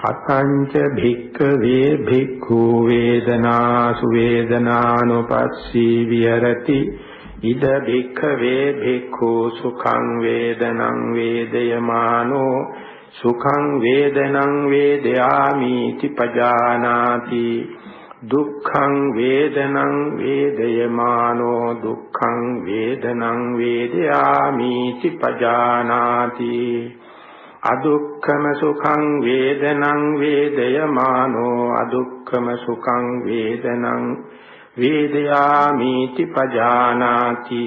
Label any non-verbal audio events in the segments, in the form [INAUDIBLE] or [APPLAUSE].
කතංච භික්ඛවේ භික්ඛු වේදනාසු වේදනානුපස්සී විහෙරති. ඉද භික්ඛවේ භික්ඛු සුඛං වේදනං වේදයමානෝ. සුඛං වේදනං වේදයාමි තිපජානාති දුක්ඛං වේදනං වේදයමානෝ. දුක්ඛං වේදනං වේදයාමි තිපජානාති අදුක්ඛම සුඛං වේදනං වේදයමානෝ අදුක්ඛම සුඛං වේදනං වේදයාමිති පජානාති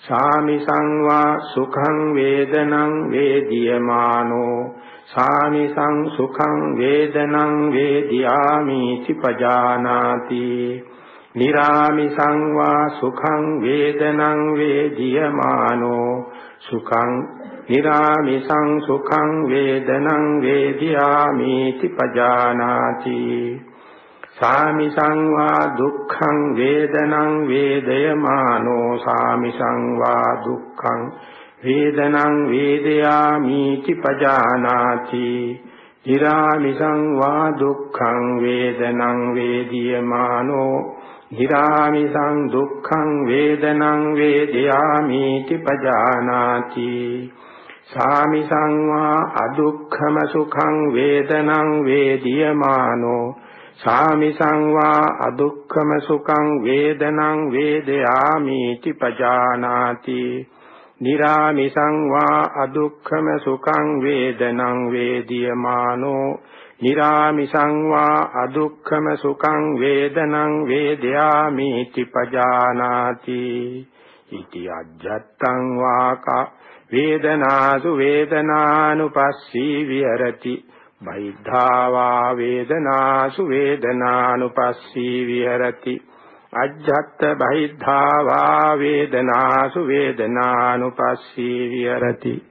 සාමි සංවා සුඛං වේදනං වේදියමානෝ සාමි සං සුඛං වේදනං වේදියාමිති පජානාති නිරාමි සංවා සුඛං වේදනං වේදියමානෝ සුඛං නිරාමිසං සුඛං වේදනං වේදියාමි තිපජානාති සාමිසං වා දුක්ඛං වේදනං වේදයමානෝ සාමිසං වා දුක්ඛං වේදනං වේදයාමි තිපජානාති නිරාමිසං වා දුක්ඛං වේදනං වේදියමානෝ නිරාමිසං දුක්ඛං වේදනං වේදයාමි තිපජානාති සාමිසං වා අදුක්ඛම සුඛං වේදනං වේදියමානෝ. සාමිසං වා අදුක්ඛම සුඛං වේදනං වේදයාමි තිපජානාති නිරාමිසං වා අදුක්ඛම සුඛං වේදනං වේදියමානෝ. නිරාමිසං වා අදුක්ඛම සුඛං වේදනං වේදයාමි තිපජානාති ඉති අජ්ජත්තං වාකා වේදනාසු වේදනානුපස්සී විහෙරති. බයිද්ධාවා වේදනාසු වේදනානුපස්සී විහෙරති. අජ්ජත් බයිද්ධාවා වේදනාසු වේදනානුපස්සී විහෙරති.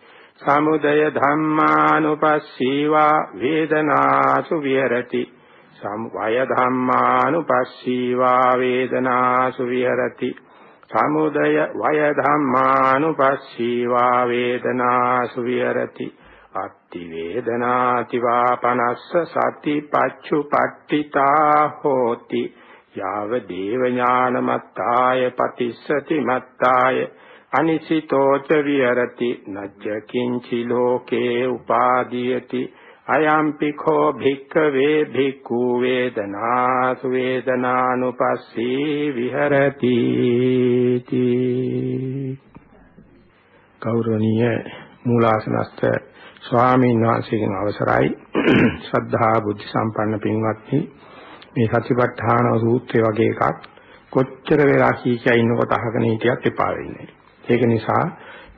සමුදය ධම්මානුපස්සීවා වේදනාසු විහෙරති. සම්වය ධම්මානුපස්සීවා වේදනාසු විහෙරති. සමුදය වය ධම්මානුපස්සීවා වේදනාසු විහෙරති. අත්ති වේදනාති වා පනස්ස සති පච්චුපට්ඨිතා හෝති. යාව දේව ඥානමත්තාය පතිස්සති මත්තාය. අනිසිතෝච විහෙරති. නජ්ජ කිංචි ලෝකේ උපාදීයති. අයම්පි කෝ භික්ඛවේ භික්ඛු වේදනාසු වේදනානුපස්සී විහෙරති ගෞරවනීය මූලාසනස්ත ස්වාමීන් වහන්සේගෙන් අවසරයි [CLEARS THROAT] ශ්‍රද්ධා බුද්ධ සම්පන්න පින්වත්නි මේ සතිපට්ඨාන සූත්‍රය වගේ එකක් කොච්චර වෙලා කීකියා ඉන්නකොට අහගෙන හිටියත් එපා වෙන්නේ. ඒක නිසා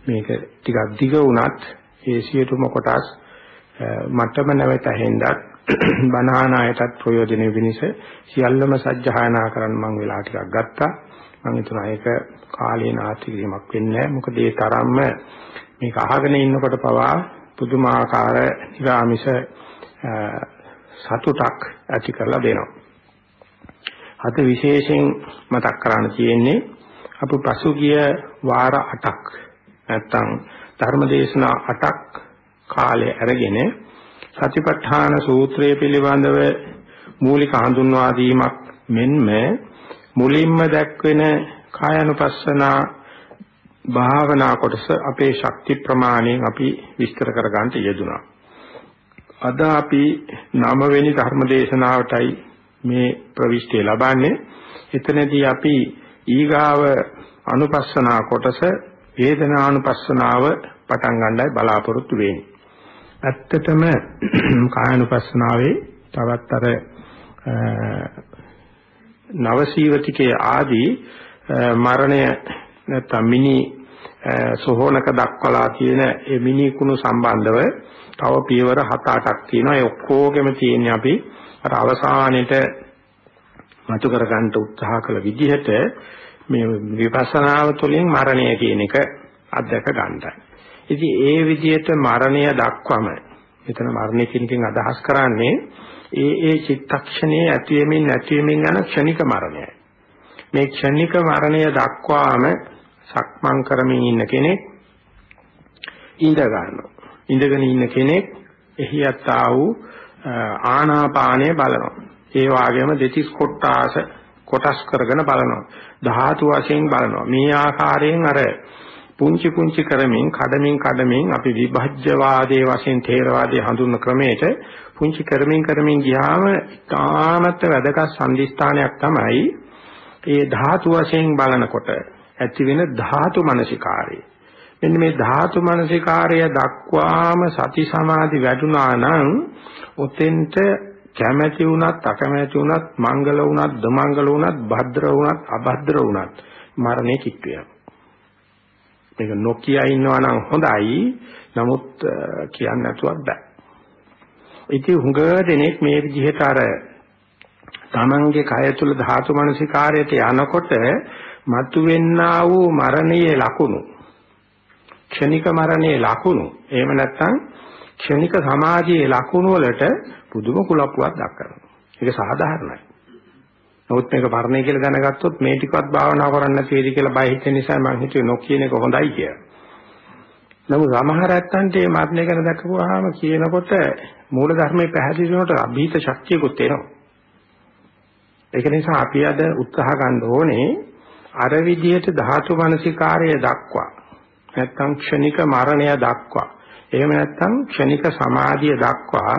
මේක ටිකක් දිග වුණත් ඒ සියලුම කොටස් මටම නැවත ඇහෙන්නත් [CLEARS THROAT] බණානායටත් ප්‍රයෝජනෙ වෙනස සියල්ලම සජ්ජහායනා කරන්න මම වෙලා ටිකක් ගත්තා මම හිතනවා ඒක කාලේ නාස්ති කිරීමක් වෙන්නේ නැහැ මොකද ඒ තරම්ම මේක අහගෙන ඉන්නකොට පවා පුදුමාකාර නිරාමිෂ සතුටක් ඇති කරලා දෙනවා. අද විශේෂයෙන් මතක් කරන්න තියෙන්නේ අපි පසුගිය වාර 8ක් නැත්තම් ධර්මදේශනා 8ක් කාලය අරගෙන සතිපට්ඨාන සූත්‍රය පිළිබඳව මූලික හඳුන්වා දීමක් මෙන්ම මුලින්ම දැක්වෙන කායानुපස්සනා භාවනා කොටස අපේ ශක්ති ප්‍රමාණයෙන් අපි විස්තර කර ගන්නට යෙදුනා. අද අපි 9 වෙනි ධර්ම දේශනාවටයි මේ ප්‍රවිෂ්ටි ලබන්නේ. එතනදී අපි ඊගාව අනුපස්සනා කොටස වේදනානුපස්සනාව පටන් ගන්නයි බලාපොරොත්තු වෙන්නේ. ඇත්තටම [CLEARS THROAT] කායानुපස්සනාවේ තවත් අර නවසීවතිකයේ ආදී මරණය නැත්නම් මිනි සෝහනක දක්වලා තියෙන ඒ මිනි කුණු සම්බන්ධව තව පියවර 7-8ක් තියෙනවා. ඒ ඔක්කොගෙම තියෙන්නේ අපි අර අවසානෙට මතු කර ගන්න උත්සාහ කළ විදිහට මේ විපස්සනාව තුළින් මරණය කියන එක අත්දැක ගන්නයි. ඉතින් ඒ විදිහට මරණය දක්වම එතන මරණය කියන එකෙන් අදහස් කරන්නේ ඒ ඒ චිත්තක්ෂණයේ ඇතිවෙමින් නැතිවෙමින් යන ක්ෂණික මරණයයි. මේ ක්ෂණික මරණය දක්වාම සක්මන් කරමින් ඉන්න කෙනෙක් ඉඳ ගන්නවා. ඉඳගෙන ඉන්න කෙනෙක් එහි යත්තා වූ ආනාපානය බලනවා. ඒ වගේම දෙතිස් කොටාස කොටස් කරගෙන බලනවා. ධාතු වශයෙන් බලනවා. මේ ආකාරයෙන් අර පුංචි පුංචි කරමින් කඩමින් කඩමින් අපි විභජ්‍යවාදයේ වශයෙන් තේරවාදයේ හඳුන්වන ක්‍රමයට පුංචි කරමින් කරමින් ගියාම තාමත් වැදගත් සම්දිස්ථානයක් තමයි ඒ ධාතු වශයෙන් බලනකොට ඇති වෙන ධාතු මනසිකාරය. මෙන්න මේ ධාතු මනසිකාරය දක්වාම සති සමාධි වැඩුණා නම් ඔතෙන්ට කැමැති වුණත් අකමැති වුණත් මංගල වුණත් දමංගල වුණත් භද්‍ර වුණත් අභද්‍ර වුණත් මරණය කිට් වෙනවා. මේක නොකිය ඉන්නවා නම් හොඳයි. නමුත් කියන්න නැතුවත් බෑ. ඉතින් හුඟ දෙනෙක් මේ විදිහට අර තමන්ගේ කය තුල ධාතු මනසිකාරයට යනකොට මතුවෙන්නා වූ මරණයේ ලකුණු ක්ෂණික මරණයේ ලකුණු එහෙම නැත්නම් ක්ෂණික සමාධියේ ලකුණු වලට පුදුම කුලප්පුවක් දක්වනවා. ඒක සාධාරණයි. නමුත් මේක මරණය කියලා දැනගත්තොත් මේ ටිකවත් භාවනා කරන්න නැති වෙයි කියලා බය හිතෙන නිසා මම හිතුවේ නොකියන එක හොඳයි කියලා. නමුත් සමහර ඇත්තන්ට මේ මරණය ගැන දැකපුවාම කියනකොට මූල ධර්මයේ පැහැදිලි වෙනකොට අභීත ශක්තියකුත් එනවා. ඒක නිසා අපි අද උත්සාහ ගන්න ඕනේ අර විදිහට ධාතු මනසිකාරය දක්වා නැත්නම් ක්ෂණික මරණය දක්වා එහෙම නැත්නම් ක්ෂණික සමාධිය දක්වා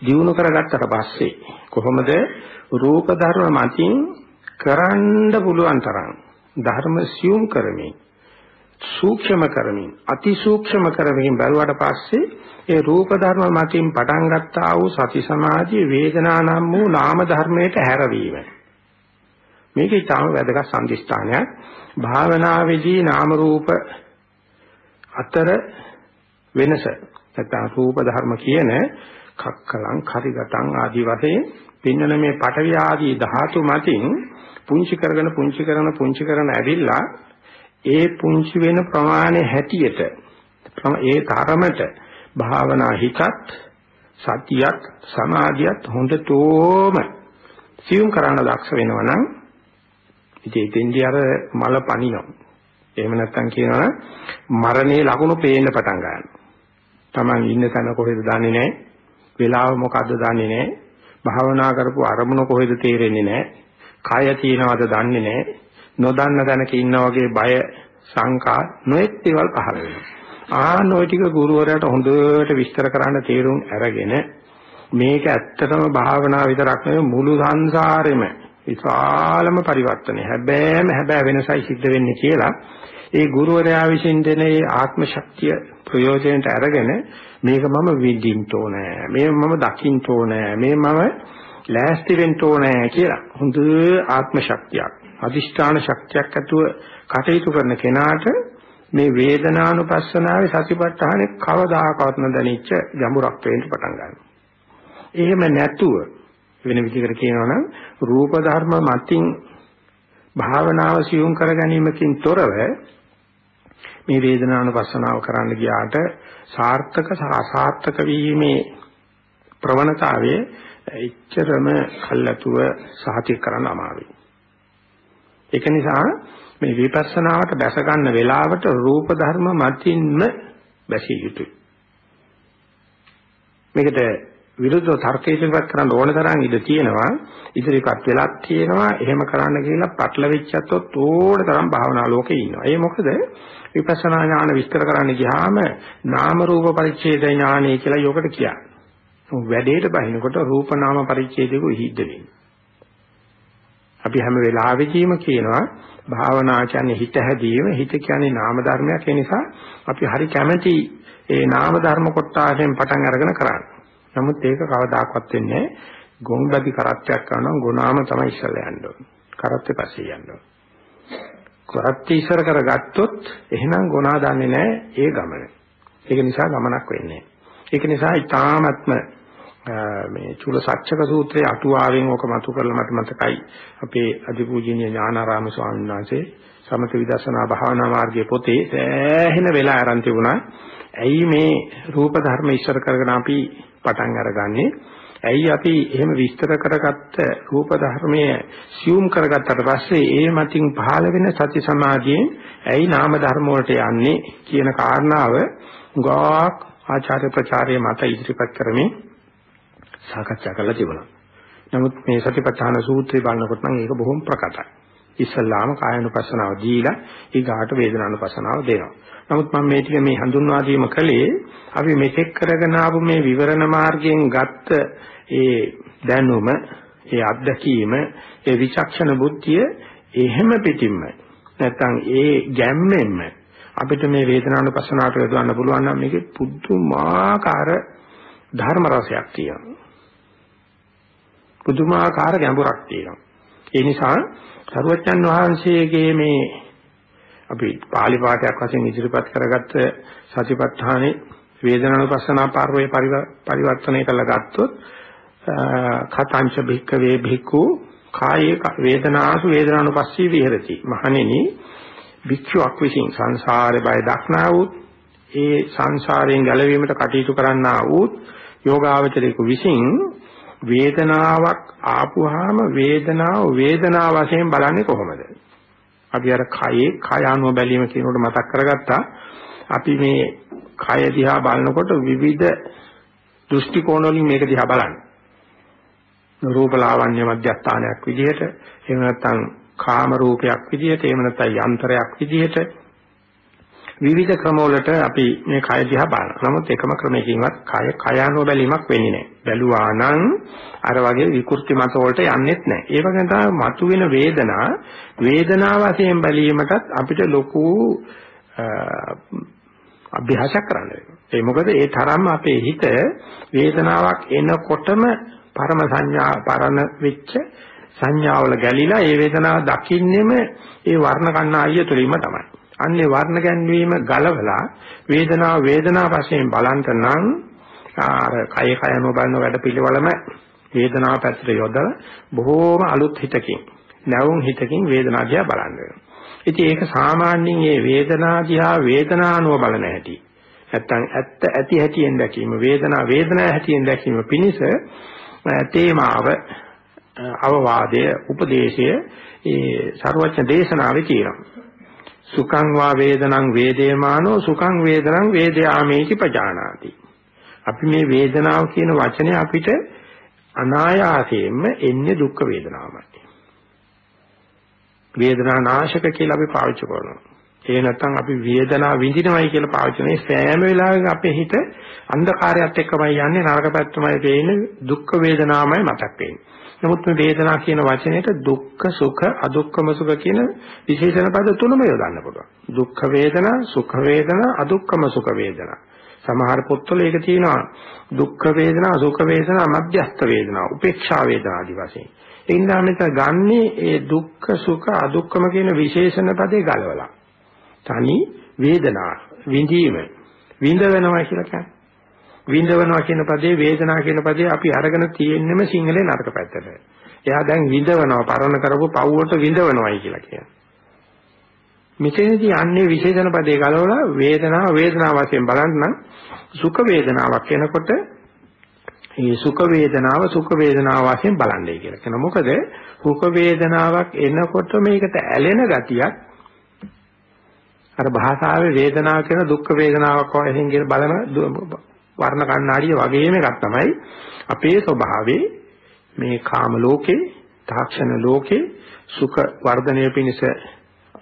දිනු කරගත්තට පස්සේ කොහොමද රූප ධර්ම මතින් කරන්න පුළුවන් තරම් ධර්ම සියුම් කරමින් සූක්ෂම කරමින් අති සූක්ෂම කරමින් බැලුවට පස්සේ ඒ රූප ධර්ම මතින් පටන් ගත්තා වූ සති සමාධිය වේදනා නම් වූ නාම ධර්මයට හැරවීම. මේක ඊටම වැදගත් සම්දිස්ථානයක්. භාවනාවේදී නාම රූප අතර වෙනස නැත්නම් රූප ධර්ම කියන කක්කලං කරිගතං ආදී වශයෙන් පින්නන මේ පටවි ආදී ධාතු මතින් පුංචි කරගෙන පුංචි කරන පුංචි කරන ඇවිල්ලා ඒ පුංචි වෙන ප්‍රමාණය හැටියට ඒ තරමට භාවනා හිතත් සතියත් සමාධියත් හොඳටම සියුම් කරන්න දක්ෂ වෙනවනම් ඉතින් එතෙන්දී අර මල පනිනවා. එහෙම නැත්නම් කියනවා මරණේ ලකුණු පේන්න පටන් ගන්නවා. Taman ඉන්න තැන කොහෙද දන්නේ නැහැ. වෙලාව මොකද්ද දන්නේ නැහැ. භාවනා කරපු අරමුණ කොහෙද තේරෙන්නේ නැහැ. කය තියනවද දන්නේ නැහැ. නොදන්න තැනක ඉන්නා වගේ බය සංකා නොඑක් දේවල් පහළ වෙනවා. ආන ওই ටික ගුරුවරයාට හොඳට විස්තර කරන්න තේරුම් අරගෙන මේක ඇත්තටම භාවනා විතරක් නෙවෙයි මුළු සංසාරෙම විශාලම පරිවර්තනය. හැබැයිම හැබැයි වෙනසයි සිද්ධ වෙන්නේ කියලා ඒ ගුරුවරයා විසින් දෙන ඒ ආත්ම ශක්තිය ප්‍රයෝජනට අරගෙන මේක මම විඳින්න ඕනේ. මේ මම දකින්න ඕනේ. මේ මම ලෑස්ති වෙන්න ඕනේ කියලා හොඳ ආත්ම ශක්තියක් අදිෂ්ඨාන ශක්තියක් ඇතුව කටයුතු කරන කෙනාට මේ වේදනානුපස්සනාවේ සතිපට්ඨානේ කවදාකවත් නොදැනිච්ච ගැඹුරක් වෙන්න පටන් ගන්නවා. එහෙම නැතුව වෙන විදිහකට කියනවා නම් රූප ධර්ම මතින් භාවනාව සියුම් කර ගැනීමකින් තොරව මේ වේදනානුපස්සනාව කරන්න ගියාට සාර්ථක සහ අසාර්ථක වීමේ ප්‍රවණතාවයේ එච්චරම කල්ැතුව සහතික කරන්න අමාරුයි. ඒක නිසා මේ විපස්සනාවට බැස ගන්න වෙලාවට රූප ධර්ම මතින්ම බැසිය යුතුයි. මේකට විරුද්ධව තර්ක ඉදිරිපත් කරන්න ඕන තරම් ඉඩ තියෙනවා. ඉදිරිපත් වෙලක් තියෙනවා. එහෙම කරන්න කියලා පටලවිච්චත් ඕන තරම් භාවනා ලෝකේ ඉන්නවා. ඒ මොකද? විපස්සනා ඥාන විස්තර කරන්න ගියාම නාම රූප පරිච්ඡේද ඥානය කියලා යොකට කියන්නේ වැඩේට බහිනකොට රූප නාම පරිච්ඡේදෙක හිද්ද වෙන්නේ අපි හැම වෙලාවෙදීම කියනවා භාවනා කියන්නේ හිත හැදීම. හිත කියන්නේ නාම ධර්මයක්. ඒ නිසා අපි හරි කැමැති ඒ නාම ධර්ම කොටාසෙන් පටන් අරගෙන කරන්නේ. නමුත් ඒක කවදාකවත් වෙන්නේ ගොංගදි කරත්තයක් කරනවා ගුණාම තමයි ඉස්සලා යන්න ඕනේ. කරත්තේ පස්සේ යන්න ඕනේ. කරත්තේ ඉස්සර කරගත්තොත් එහෙනම් ගුණා දන්නේ නැහැ ඒ ගමන. ඒක නිසා ගමනක් වෙන්නේ ඒක නිසා ඊ타මත්ම මේ චූල සත්‍යක සූත්‍රයේ අටුවාවෙන් ඕක මතු කරලා මට මතකයි අපේ අධිපූජනීය ඥානාරාම ස්වාමීන් වහන්සේ සමථ විදර්ශනා භාවනා මාර්ගයේ පොතේ සෑහෙන වෙලා ආරන් තිබුණා. ඇයි මේ රූප ධර්ම ඉස්සර කරගෙන අපි පටන් අරගන්නේ ඇයි අපි එහෙම විස්තර කරගත්ත රූප ධර්මයේ සියුම් කරගත්තට පස්සේ ඒ මතින් පහළ වෙන සති සමාධියෙන් ඇයි නාම ධර්ම වලට යන්නේ කියන කාරණාව ගාක් ආචාර්ය ප්‍රචාරයේ මත ඉදිරිපත් කරමින් සාකච්ඡා කරලා තිබුණා. නමුත් මේ සතිපට්ඨාන සූත්‍රය බලනකොට නම් ඒක බොහොම ප්‍රකටයි. ඉස්සල්ලාම කායනුපස්සනාව දීලා ඊගාට වේදනානුපස්සනාව දෙනවා. නමුත් මම මේ ටික මේ හඳුන්වා දීම කළේ අපි මෙතෙක් කරගෙන ආපු මේ විවරණ මාර්ගයෙන් ගත්ත ඒ දැනුම, ඒ අත්දැකීම, ඒ විචක්ෂණ බුද්ධිය එහෙම පිටින්ම නැත්තම් ඒ ගැම්මෙන්ම අපිට මේ වේදනානුපස්සනාවට යොදවන්න පුළුවන් නම් මේකේ පුදුමාකාර ධර්ම රසයක් තියෙනවා. පුදුමාකාර ගැඹුරක් තියෙනවා. ඒ නිසා සරුවච්චන් වහන්සේගේ මේ අපි පාලි පාඨයක් වශයෙන් ඉදිරිපත් කරගත්ත සතිපට්ඨානේ වේදනානුපස්සනා පාරවේ පරිවර්තනය කළා ගත්තොත් කතංච භික්ඛවේ භික්ඛු කායේ වේදනාසු වේදනානුපස්සී විහෙරති. මහණෙනි භික්ෂුවක් විසින් සංසාරේ බය දක්නා වූ ඒ සංසාරයෙන් ගැලවීමට කටයුතු කරන්නා වූ යෝගාවචරයෙකු විසින් වේදනාවක් ආපුවාම වේදනාව වේදනාව වශයෙන් බලන්නේ කොහොමද? අපි අර කයේ කය අනුව බැලීම කියනකොට මතක් කරගත්තා. අපි මේ කය දිහා බලනකොට විවිධ දෘෂ්ටි කෝණ වලින් මේක දිහා බලන්නේ. රූප ලාවන්‍ය මධ්‍යස්ථානයක් විදිහට, එහෙම නැත්නම් කාම රූපයක් විදිහට, එහෙම නැත්නම් යන්ත්‍රයක් විදිහට විවිධ ක්‍රමවලට අපි මේ කය දිහා බලනවා. නමුත් එකම ක්‍රමයකින්වත් කය කයano බැලීමක් වෙන්නේ නැහැ. බැලුවා නම් අර වගේ විකෘති මත වලට යන්නේත් නැහැ. ඒ වගේ තමයි මතුවෙන වේදනා වේදනා වශයෙන් බැලීමටත් අපිට ලොකු අභ්‍යාසයක් කරන්න වෙනවා. ඒ මොකද ඒ තරම්ම අපේ හිත වේදනාවක් එනකොටම පරම සංඥා පරණ වෙච්ච සංඥාවල ගැලිලා ඒ වේදනාව දකින්නෙම ඒ වර්ණ කණ්ණායිය තුලින්ම තමයි. අන්නේ වර්ණ ගැන්වීම ගලවලා වේදනාව වේදනාව වශයෙන් බලන්ට නම් අර කය කයම බලන වැඩ පිළිවෙලම වේදනාව පැත්තට යොදලා බොහෝම අලුත් හිතකින් නැවුම් හිතකින් වේදනාව දිහා බලන්න වෙනවා. ඉතින් ඒක සාමාන්‍යයෙන් මේ වේදනාව දිහා වේදනානුව බලන හැටි. නැත්තම් ඇත්ත ඇති හැටියෙන් දැකීම වේදනා වේදනා හැටියෙන් දැකීම පිණිස තේමාව අවවාදය උපදේශය ඒ ਸਰවඥ දේශනාවේ තියෙනවා. සුඛං වා වේදනං වේදේමානෝ සුඛං වේදනං වේදයාමේති පජානාති. අපි මේ වේදනාව කියන වචනේ අපිට අනායාසයෙන්ම එන්නේ දුක් වේදනාවමයි. වේදනා නාශක කියලා අපි පාවිච්චි කරනවා. ඒ නැත්නම් අපි වේදනාව විඳිනවයි කියලා පාවිච්චි කරන සෑම වෙලාවෙම අපේ හිත අන්ධකාරයත් එක්කමයි යන්නේ නරක පැත්තමයි පේන්නේ දුක් වේදනාවමයි මතක් වෙන්නේ. නමුත් මේ වේදනා කියන වචනයට දුක්ඛ සුඛ අදුක්ඛම සුඛ කියන විශේෂණ පද තුනම යොදන්න පුළුවන්. දුක්ඛ වේදනා, සුඛ වේදනා, අදුක්ඛම සුඛ වේදනා. සමහර පොත්වල ඒක තියෙනවා දුක්ඛ වේදනා, සුඛ වේදනා, මධ්‍යස්ථ වේදනා, උපේක්ෂා වේදනා ආදී වශයෙන්. ඒ නිසා මෙතන ගන්නේ ඒ දුක්ඛ සුඛ අදුක්ඛම කියන විශේෂණ පදේ ගලවලා. තනි වේදනා විඳීම විඳ වෙනවා කියලා කියන්නේ. විඳවනවා කියන පදේ වේදනා කියන පදේ අපි අරගෙන තියෙන්නෙම සිංහලේ නරක පැත්තට. එයා දැන් විඳවනවා පරණ කරපු පව් වලට විඳවනවායි කියලා කියනවා. මෙතනදී යන්නේ විශේෂණ පදේ ගලවලා වේදනාව වේදනාව වශයෙන් බලන්න සුඛ වේදනාවක් එනකොට මේ සුඛ වේදනාව සුඛ වේදනාව වශයෙන් බලන්නේ කියලා කියනවා. මොකද සුඛ වේදනාවක් එනකොට මේකට ඇලෙන ගතියක් අර භාෂාවේ වේදනාව කියන දුක්ඛ වේදනාවක් වශයෙන් කියන බලන වර්ණ කණ්ණාඩිය වගේම එකක් තමයි අපේ ස්වභාවයේ මේ කාම ලෝකේ තාක්ෂණ ලෝකේ සුඛ වර්ධනය පිණිස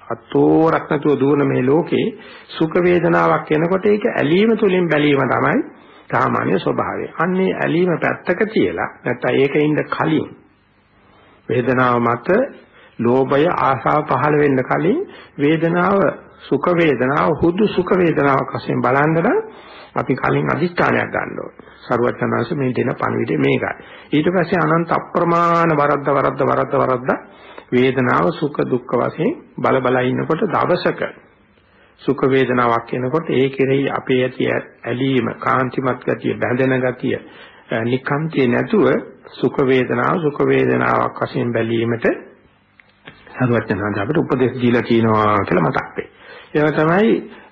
අතෝරක් නැතුව දුවන මේ ලෝකේ සුඛ වේදනාවක් එනකොට ඒක ඇලීම තුලින් බැලීම තමයි සාමාන්‍ය ස්වභාවය. අන්නේ ඇලීම පැත්තක තියලා නැත්නම් ඒක ඉන්න කලින් වේදනාව මත ලෝභය ආශාව පහළ වෙන්න කලින් වේදනාව සුඛ වේදනාව හුදු සුඛ වේදනාවක් වශයෙන් බලන්න අපි කලින් අදිස්ථානයක් ගන්න ඕනේ. සරුවචනාංශ මේ දෙන පණිවිඩය මේකයි. ඊට පස්සේ අනන්ත අප්‍රමාණ වරද්ද වරද්ද වරද්ද වරද්ද වේදනාව සුඛ දුක්ඛ වශයෙන් බල බල ඉන්නකොට දවසක සුඛ වේදනාවක් එනකොට ඒ කෙරෙහි අපේ ඇති ඇලීම කාන්තිමත් ගතිය බැඳෙන ගතිය නිකාන්තිය නැතුව සුඛ වේදනාව සුඛ වේදනාවක් වශයෙන් බැලීමට සරුවචනාංශ අපිට උපදෙස් දීලා කියනවා කියලා මතක් වෙයි. ඒක තමයි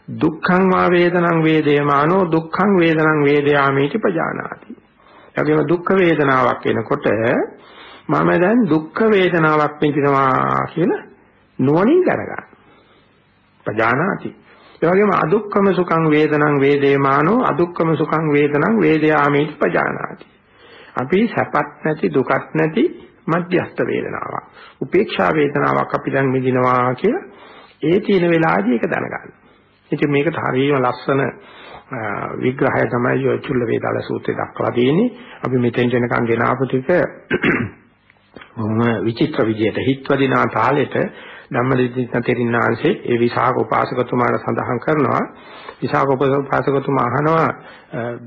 දුක්ඛං වා වේදනං වේදේමානෝ දුක්ඛං වේදනං වේදයාමීති පජානාති. එවැගේම දුක්ඛ වේදනාවක් එනකොට මම දැන් දුක්ඛ වේදනාවක් විඳිනවා කියලා නුවණින් දැනගන්න. පජානාති. ඒ වගේම අදුක්ඛම සුඛං වේදනං වේදේමානෝ අදුක්ඛම සුඛං වේදනං වේදයාමීති පජානාති. අපි සැපත් නැති දුකත් නැති මධ්‍යස්ථ වේදනාවක්. උපේක්ෂා වේදනාවක් අපි දැන් විඳිනවා කියලා ඒ තියෙන වෙලාවදී ඒක දැනගන්න. ඉතින් මේකට හරියම ලස්සන විග්‍රහය තමයි ඔය චුල්ල වේදාල සූත්‍රයේ දක්වලා තියෙන්නේ. අපි මෙතෙන් දෙනකන් ගෙනාපු ටික [CLEARS THROAT] බොහොම විචිත්‍ර විදියට හිත්වදිනා තාලෙට ධම්මදිත්ත තෙරින්නාංශේ ඒ විසාක උපාසකතුමාට සඳහන් කරනවා. විසාක උපාසකතුමා අහනවා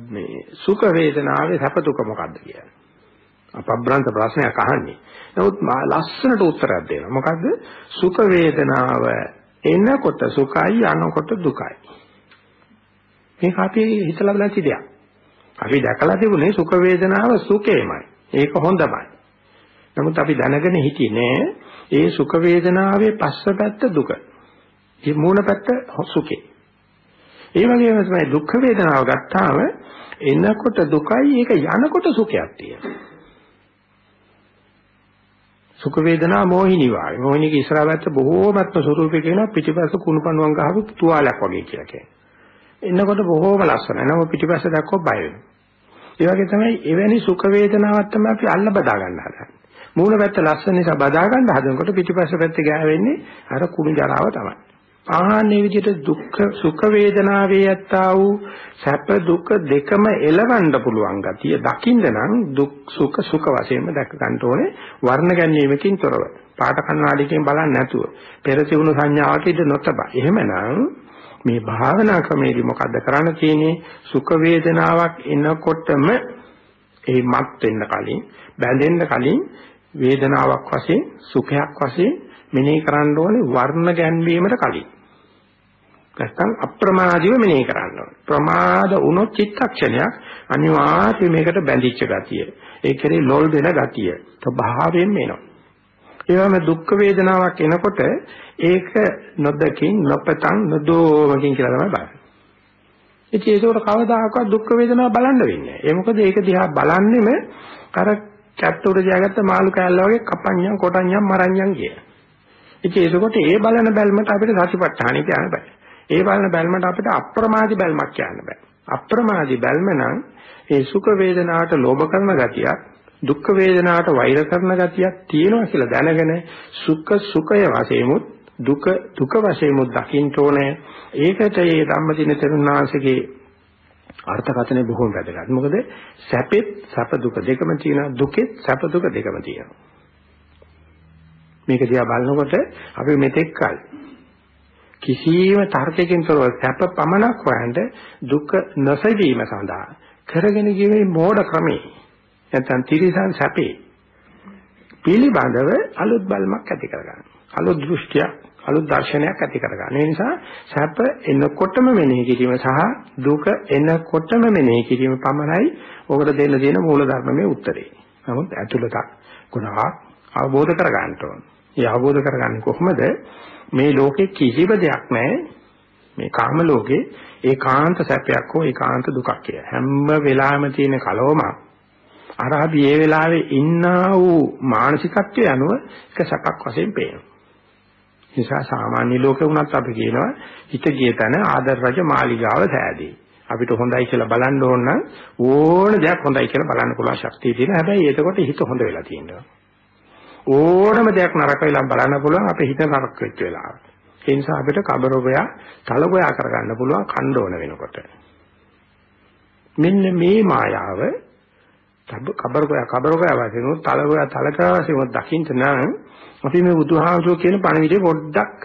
මේ සුඛ වේදනාවේ සැප දුක මොකද්ද කියලා. අපබ්‍රන්ත ප්‍රශ්නයක් අහන්නේ. නමුත් ලස්සනට උත්තරයක් දෙනවා. මොකද්ද? සුඛ වේදනාව එනකොට සුඛයි යනකොට දුකයි. මේක අපි හිතලා බලච්ච දෙයක්. අපි දැකලා තිබුණේ සුඛ වේදනාව සුඛේමයි. ඒක හොඳමයි. නමුත් අපි දැනගෙන හිටියේ නෑ ඒ සුඛ වේදනාවේ පස්සපැත්ත දුක. ඒ මූල පැත්ත සුඛේ. ඒ වගේම තමයි දුක්ඛ වේදනාව ගත්තාම එනකොට දුකයි ඒක යනකොට සුඛයක් තියෙනවා. සුඛ වේදනා මොහිනී වාගේ. මොහිනීගේ ඉස්සරහ පැත්ත බොහෝමත්ම ස්වරූපේ කියනවා පිටිපස්ස කුණුපණුවන් ගහපු තුවාලයක් වගේ කියලා කියනවා. එන්නකොට බොහෝම ලස්සනයි. නම පිටිපස්ස දැක්කොත් බය වෙනවා. ඒ වගේ තමයි එවැනි සුඛ වේදනාවක් තමයි අපි අල්ල බදා ගන්න හදන්නේ. මූල පැත්ත ලස්සන නිසා බදා ගන්න හදනකොට පිටිපස්ස පැත්ත ගෑවෙන්නේ අර කුණු ජරාව තමයි. ආහන්නේ විදිහට දුක්ඛ සුඛ වේදනාවේ යත්තා වූ සැප දුක දෙකම එලවන්න පුළුවන් ගතිය දකින්න නම් දුක් සුඛ සුඛ වශයෙන්ම දැක ගන්න ඕනේ. වර්ණ ගැනීමකින් තොරව. පාට කණ්ණාඩියකින් බලන්නේ නැතුව. පෙර සිවුණු සංඥාවක ඉඳ නොතබා. එහෙමනම් මේ භාවනා ක්‍රමයේදී මොකද්ද කරන්න තියෙන්නේ? සුඛ වේදනාවක් එනකොටම ඒ මත් වෙන්න කලින් බැඳෙන්න කලින් වේදනාවක් වශයෙන් සුඛයක් වශයෙන් මෙනෙහි කරන්න ඕනේ වර්ණ ගැන්වීමට කලින්. නැත්නම් අප්‍රමාදීව මෙනෙහි කරන්න ඕනේ. ප්‍රමාද වුණොත් චිත්තක්ෂණයක් අනිවාර්යයෙන් මේකට බැඳිච්ච ගතිය. ඒ කෙරේ ලොල් දෙන ගතිය. ස්වභාවයෙන් එනවා. ඒවම දුක් වේදනාවක් එනකොට ඒක නොදකින් නොපතන් නොදෝමකින් කියලා තමයි බලන්නේ. ඉතින් ඒකෝට කවදාකවත් දුක් වේදනාව බලන්න වෙන්නේ නැහැ. ඒ මොකද ඒක දිහා බලන්නෙම අර කැත්ත උඩ තියාගත්ත මාළු කෑල්ල වගේ කපඤ්ඤම් කොටඤ්ඤම් මරඤ්ඤම් කිය. ඉතින් ඒකෝට ඒ බලන බැල්මට අපිට සතිපට්ඨානෙ කියන්න බෑ. ඒ බලන බැල්මට අපිට අප්‍රමාදී බැල්මක් කියන්න බෑ. අප්‍රමාදී බැල්ම නම් ඒ සුඛ වේදනාවට ලෝභ කරන ගතියක්, දුක්ඛ වේදනාවට වෛර කරන ගතියක් තියෙනවා කියලා දැනගෙන සුඛ සුඛය වශයෙන්මුත් දුක දුක වශයෙන්මුත් දකින්න ඕනේ. ඒකට මේ ධම්මදින තරුණාංශගේ අර්ථකථනය බොහොම වැදගත්. මොකද සැපෙත් සැප දුක දෙකම තියෙනවා, දුකෙත් සැප දුක දෙකම තියෙනවා. මේක දිහා බලනකොට අපි මෙතෙක් කල කිසියම් තර්කයකින් තොරව සැප පමණක් හොයන්න දුක නොසැදීම සඳහා කරගෙන ගියේ මෝඩ ක්‍රමේ නැත්නම් තිරිසන් සැපේ පිළිබඳව අලුත් බල්මක් ඇති කරගන්න. අලුත් දෘෂ්ටියක් අලුත් දර්ශනයක් ඇති කරගන්න. ඒ නිසා සැප එනකොටම මෙනෙහි කිරීම සහ දුක එනකොටම මෙනෙහි කිරීම පමණයි ඔකට දෙන්න තියෙන මූල ධර්මයේ උත්තරේ. නමුත් ඇතුළතක් ගුණාවක් අවබෝධ කරගන්න ඕන. ඒ අවබෝධ කරගන්නේ කොහොමද? මේ ලෝකේ කිසිම දෙයක් නැහැ මේ කාම ලෝකේ ඒකාන්ත සැපයක් හෝ ඒකාන්ත දුකක් කියලා. හැම වෙලාවෙම තියෙන කලවමක් අර අපි ඒ වෙලාවේ ඉන්නා වූ මානසිකත්වය අනුව එක සැපක් වශයෙන් පේනවා. නිසා සාමාන්‍ය ලෝකේ වුණත් අපි කියනවා හිත ගිය තැන ආදර රජ මාලිගාව සෑදී. අපිට හොඳයි කියලා බලන්න ඕන නම් ඕන දෙයක් හොඳයි කියලා බලන්න පුළුවන් ශක්තිය තියෙන. හැබැයි එතකොට හිත හොඳ වෙලා තියෙනවා. ඕනම දෙයක් නරක වෙලා බලන්න පුළුවන් අපේ හිත නරක වෙච්ච වෙලාවට. ඒ නිසා අපිට කබරෝගයා තලගෝයා කරගන්න පුළුවන් කණ්ඩ ඕන වෙනකොට. මෙන්න මේ මායාව කබරෝගයා කබරෝගයා වශයෙන් තලගෝයා තලකා වශයෙන් දකින්න නම් අපි මේ බුදුහාමුදුරුවෝ කියන පණිවිඩේ පොඩ්ඩක්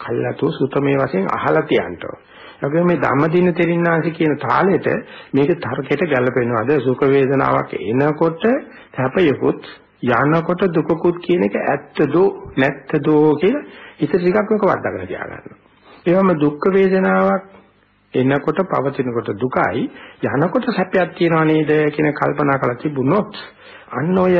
කල්ලාතෝ සුතමේ වශයෙන් අහලා තියන්න ඕන. ඒගොල්ලෝ මේ ධම්මදින තෙරින්නාංශ කියන තාලෙට මේක තර්කයට ගැලපෙනවද සුඛ වේදනාවක් එනකොට සැපයකුත් යනකොට දුකකුත් කියන එක ඇත්තදෝ නැත්තදෝ කියලා හිත ටිකක් මේක වර්ධගෙන තියාගන්න. ඒවම දුක් වේදනාවක් එනකොට පවතිනකොට දුකයි යනකොට සැපයක් තියනවා නේද කියන කල්පනා කරලා තිබුණොත් අන්න ඔය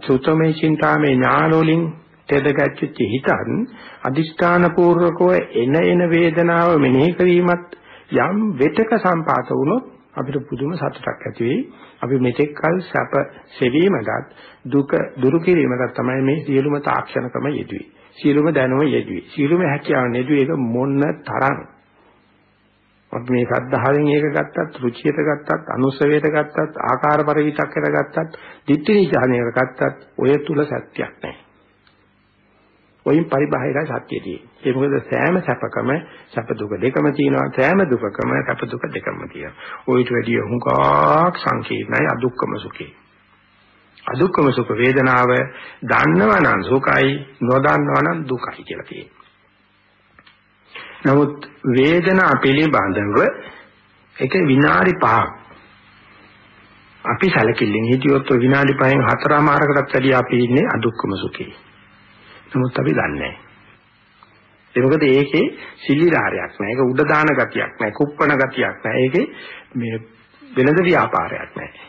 සුතමේ චින්තාමේ ඥානෝලින් තෙදගච්ච හිතන් අදිෂ්ඨාන පූර්වකව එන එන වේදනාව මෙනෙහි කිරීමත් යම් වෙතක සම්පාත වුණොත් අපිට පුදුම සතුටක් ඇති වෙයි. අපි මෙතෙක් කල සැප සෙවීමකට දුක දුරු කිරීමකට තමයි මේ සියලුම තාක්ෂණකම යෙදුවේ. සියලුම දැනුම යෙදුවේ. සියලුම හැකියාව යෙදුවේ ඒක මොන තරම් අපි මේ සද්ධාවෙන් ඒක ගත්තත්, රුචියට ගත්තත්, අනුසවයට ගත්තත්, ආකාර පරිවිතක්කයට ගත්තත්, ditthi නිචානයකට ගත්තත් ඔය තුල සත්‍යයක් නැහැ. ඔයින් පරිබාහිරයි සත්‍යය තියෙන්නේ. ඒ මොකද සෑම සැපකම සැප දුක දෙකම තියෙනවා. සෑම දුකකම සැප දුක දෙකම තියෙනවා. ඔයිට වැඩිය හුඟක් සංකීර්ණයි අදුක්කම සුඛේ. අදුක්කම සුඛ වේදනාව දන්නවනම් සුඛයි නොදන්නවනම් දුකයි කියලා තියෙනවා. නමුත් වේදනා පිළිබඳව ඒක විනාඩි 5ක් අපි සැලකිල්ලෙන් හිටියොත් විනාඩි 5න් හතරමාරකටත් වැඩිය අපි ඉන්නේ අදුක්කම සුඛේ. නමුත් අපි දන්නේ නැහැ. ඒ මොකද ඒකේ සිලිලාරයක් නැහැ. ඒක උඩ දාන ගතියක් නැහැ. කුප්පණ ගතියක් නැහැ. ඒකේ මේ වෙනද ව්‍යාපාරයක් නැහැ.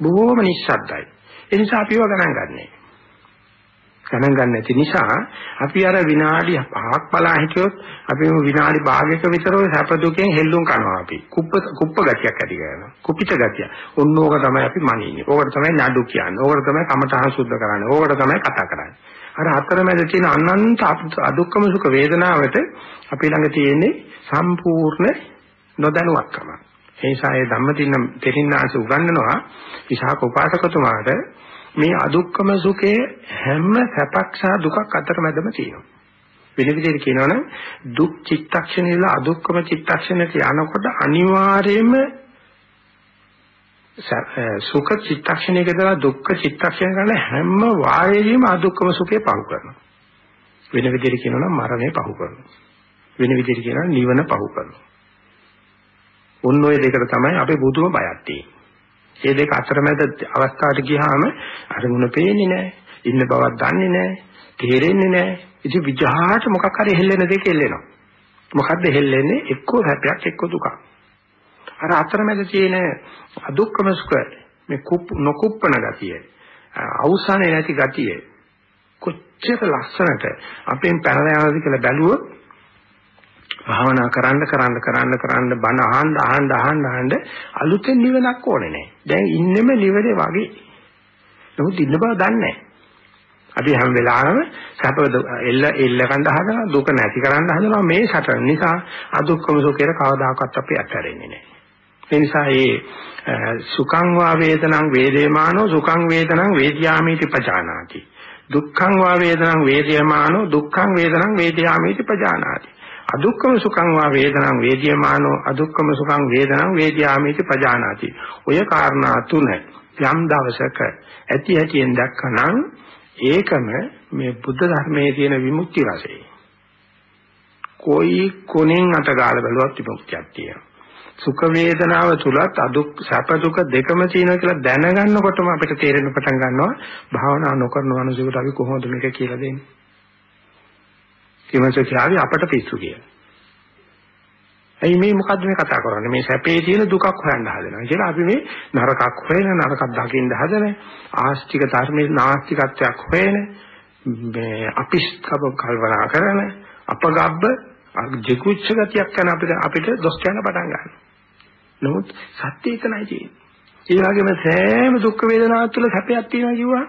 බොහොම නිශ්ශබ්දයි. ඒ නිසා අපිව ගණන් ගන්නෑ. ගණන් ගන්න නැති නිසා අපි අර විනාඩි 5ක් බලා හිටියොත් අපි විනාඩි භාගයක විතර ඔය සැප දුකෙන් හෙල්ලුම් කරනවා අපි. කුප්ප කුප්ප ගතියක් ඇති කරනවා. කුපිත ගතිය. ඔන්න ඕක තමයි අපි මනින්නේ. ඕකට තමයි නඩු කියන්නේ. ඕකට තමයි කමඨහං සුද්ධ කරන්නේ. ඕකට තමයි කතා කරන්නේ. අර අතරමැද තියෙන අනන්ත අදුක්කම සුඛ වේදනාවට අපි ළඟ තියෙන්නේ සම්පූර්ණ නොදැනුවත්කම. ඒ නිසා ඒ ධම්මදින තෙරින්නාංශ උගන්වනවා ඉසහක උපාසකතුමාට මේ අදුක්කම සුඛයේ හැම සැපක් සහ දුකක් අතරමැදම තියෙනවා. වෙන විදිහට කියනවනම් දුක් චිත්තක්ෂණේ ඉඳලා අදුක්කම චිත්තක්ෂණයට යනකොට අනිවාර්යයෙන්ම සුඛ චිත්තක්ෂණයක ඉඳලා දුක්ඛ චිත්තක්ෂණ කරන හැම වාරයේදීම අදුක්කම සුඛේ පහු කරනවා. වෙන විදිහට කියනවනම් මරණය පහු කරනවා. වෙන විදිහට කියනවා නිවන පහු කරනවා. ඔන්න ඔය දෙකට තමයි අපේ බුදුම බයක් තියෙන්නේ. මේ දෙක අතරමැද අවස්ථාවට ගියාම අරමුණ පේන්නේ නැහැ. ඉන්න බවක් දන්නේ නැහැ. තේරෙන්නේ නැහැ. ඉතින් විජහාට මොකක් හරි හෙල්ලෙන දෙක හෙල්ලෙනවා. මොකද්ද හෙල්ලෙන්නේ? එක්කෝ සැපයක් එක්කෝ දුකක්. අර අතරමැද තියෙන අදුක්කම සුඛ මේ කුප් නොකුප්පන ගතිය අවසානේ නැති ගතිය කොච්චර ලස්සනට අපෙන් පැනලා යනවාද කියලා බැලුවොත් භාවනා කරන්න කරන්න කරන්න කරන්න බණ අහන්න අහන්න අහන්න අහන්න අලුතෙන් නිවනක් ඕනේ නැහැ. දැන් ඉන්නෙම නිවනේ වගේ. නමුත් ඉන්න බව දන්නේ නැහැ. අපි හැම වෙලාවෙම සැප එල්ල එල්ල ගන්න හදනවා දුක නැති කරන්න හදනවා මේ සටන නිසා අදුක්කම සුඛේර කවදාකවත් අපි අත්හැරෙන්නේ නැහැ. ඒ නිසා මේ සුඛං වා වේදනං වේදේමානෝ සුඛං වේදනං වේද්‍යාමීති පජානාති. දුක්ඛං වා වේදනං වේදේමානෝ දුක්ඛං වේදනං වේද්‍යාමීති පජානාති. අදුක්කම සුඛං වා වේදනං වේදියමානෝ අදුක්කම සුඛං වේදනං වේදියාමිති පජානාති. ඔය කාරණා තුන යම් දවසක ඇති ඇතිෙන් දැක්කනම් ඒකම මේ බුද්ධ ධර්මයේ තියෙන විමුක්ති රසය. කොයි කොනෙන් අතගාලා බැලුවත් විමුක්තියක් තියෙනවා. සුඛ වේදනාව තුලත් අදුක් සැප දුක දෙකම තියෙනවා කියලා දැනගන්නකොටම අපිට තේරෙන්න පටන් ගන්නවා භාවනා නොකරන මනුස්සයෙකුට අපි කොහොමද මේක කියලා දෙන්නේ. ඊමණට කියාවි අපට පිස්සු කියලා. ඇයි මේ මොකද්ද මේ කතා කරන්නේ? මේ සැපේ තියෙන දුකක් හොයන්න හදනවා. කියලා අපි මේ නරකක් හොයන නරකක් දකින්න හදන ආස්තික ධර්මයේ නාස්තිකත්වයක් හොයන මේ අපිස්කව කල්පනා කරන අපගබ්බ ජිකුච්ච ගතියක් කරන අපිට අපිට දොස් කියන්න පටන් ගන්නවා. නමුත් සත්‍ය එතනයි තියෙන්නේ. ඒ වගේම සෑම දුක් වේදනාවක් තුළ සැපයක් තියෙනවා කිව්වා.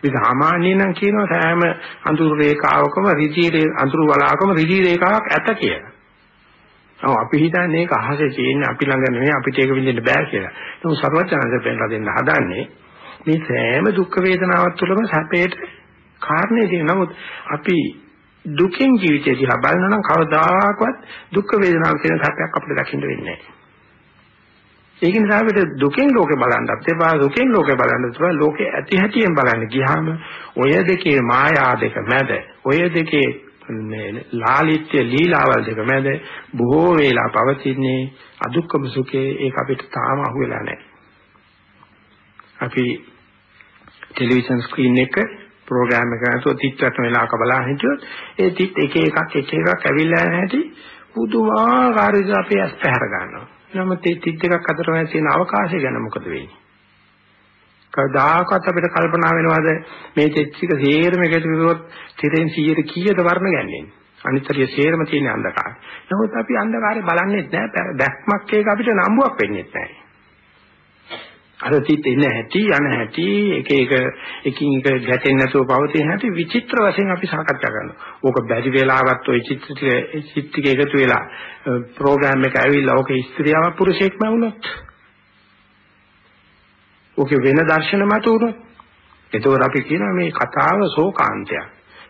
මේ සාමාන්‍යයෙන් නම් කියනවා සෑම අඳුරු රේඛාවකම රිදී අඳුරු වලාකම රිදී රේඛාවක් ඇත කියලා. ඔව් අපි හිතන්නේ ඒක අහසේ තියෙන අපි ළඟ නෙවෙයි අපිට ඒක විඳින්න බෑ කියලා. නමුත් සර්වඥාන්සේ පෙන්නලා දෙන්න හදන්නේ මේ සෑම දුක් වේදනාවක් තුළම සැපේට කාරණේ තියෙන. නමුත් අපි දුකින් ජීවිතය දිහා බලනවා නම් කවදාකවත් දුක් වේදනාවක් කියන සැපයක් අපිට දකින්න වෙන්නේ නැහැ. ඒක නිසා අපිට දුකෙන් ලෝකේ බලන්නත් එපා දුකෙන් ලෝකේ බලන්නත් එපා ලෝකේ ඇති හැටියෙන් බලන්න ගියාම ඔය දෙකේ මායා දෙක මැද ඔය දෙකේ මේ ලාලිත්‍ය ලීලාවල් දෙක මැද බොහෝ වේලා පවතින්නේ අදුක්කම සුඛේ ඒක අපිට තාම අහුවෙලා නැහැ. අපි ටෙලිවිෂන් ස්ක්‍රීන් එක ප්‍රෝග්‍රෑම් එක නැතුව තිත්වට වෙලාවක බලන් හිටියොත් ඒ තිත් එක එකක් එක එකක් ඇවිල්ලා නැහැටි පුදුමාකාර විදිහට අපේ ඇස් පැහැර ගන්නවා. නමුත් මේ තිත් දෙකක් අතර තියෙන අවකාශය ගැන මොකද වෙන්නේ? කවදාකවත් අපිට කල්පනා වෙනවද මේ චෙච්චික සේරම එකතු කරුවොත් තිරෙන් 100ට කීයද වර්ණ ගන්නේ? අනිත්තරිය සේරම තියෙන අන්ධකාරය. නමුත් අපි අන්ධකාරය බලන්නේ නැහැ. දැක්මක් එක අපිට නම්බුවක් වෙන්නේ නැහැ. අර තිත් එන හැටි යන හැටි එක එක එකින් එක ගැටෙන්නේ නැතුව පවතින හැටි විචිත්‍ර වශයෙන් අපි සාකච්ඡා කරනවා. ඕක බැරි වෙලාවත් ওই චිත්‍ර ටික චිත් ටික එකතු වෙලා ප්‍රෝග්‍රෑම් එක ඇවිල්ලා ඕකේ ස්ත්‍රියව පුරුෂයෙක්ම වුණොත් ඕකේ වෙන දර්ශන මත උනොත් එතකොට අපි කියනවා මේ කතාව ශෝකාන්තයක්.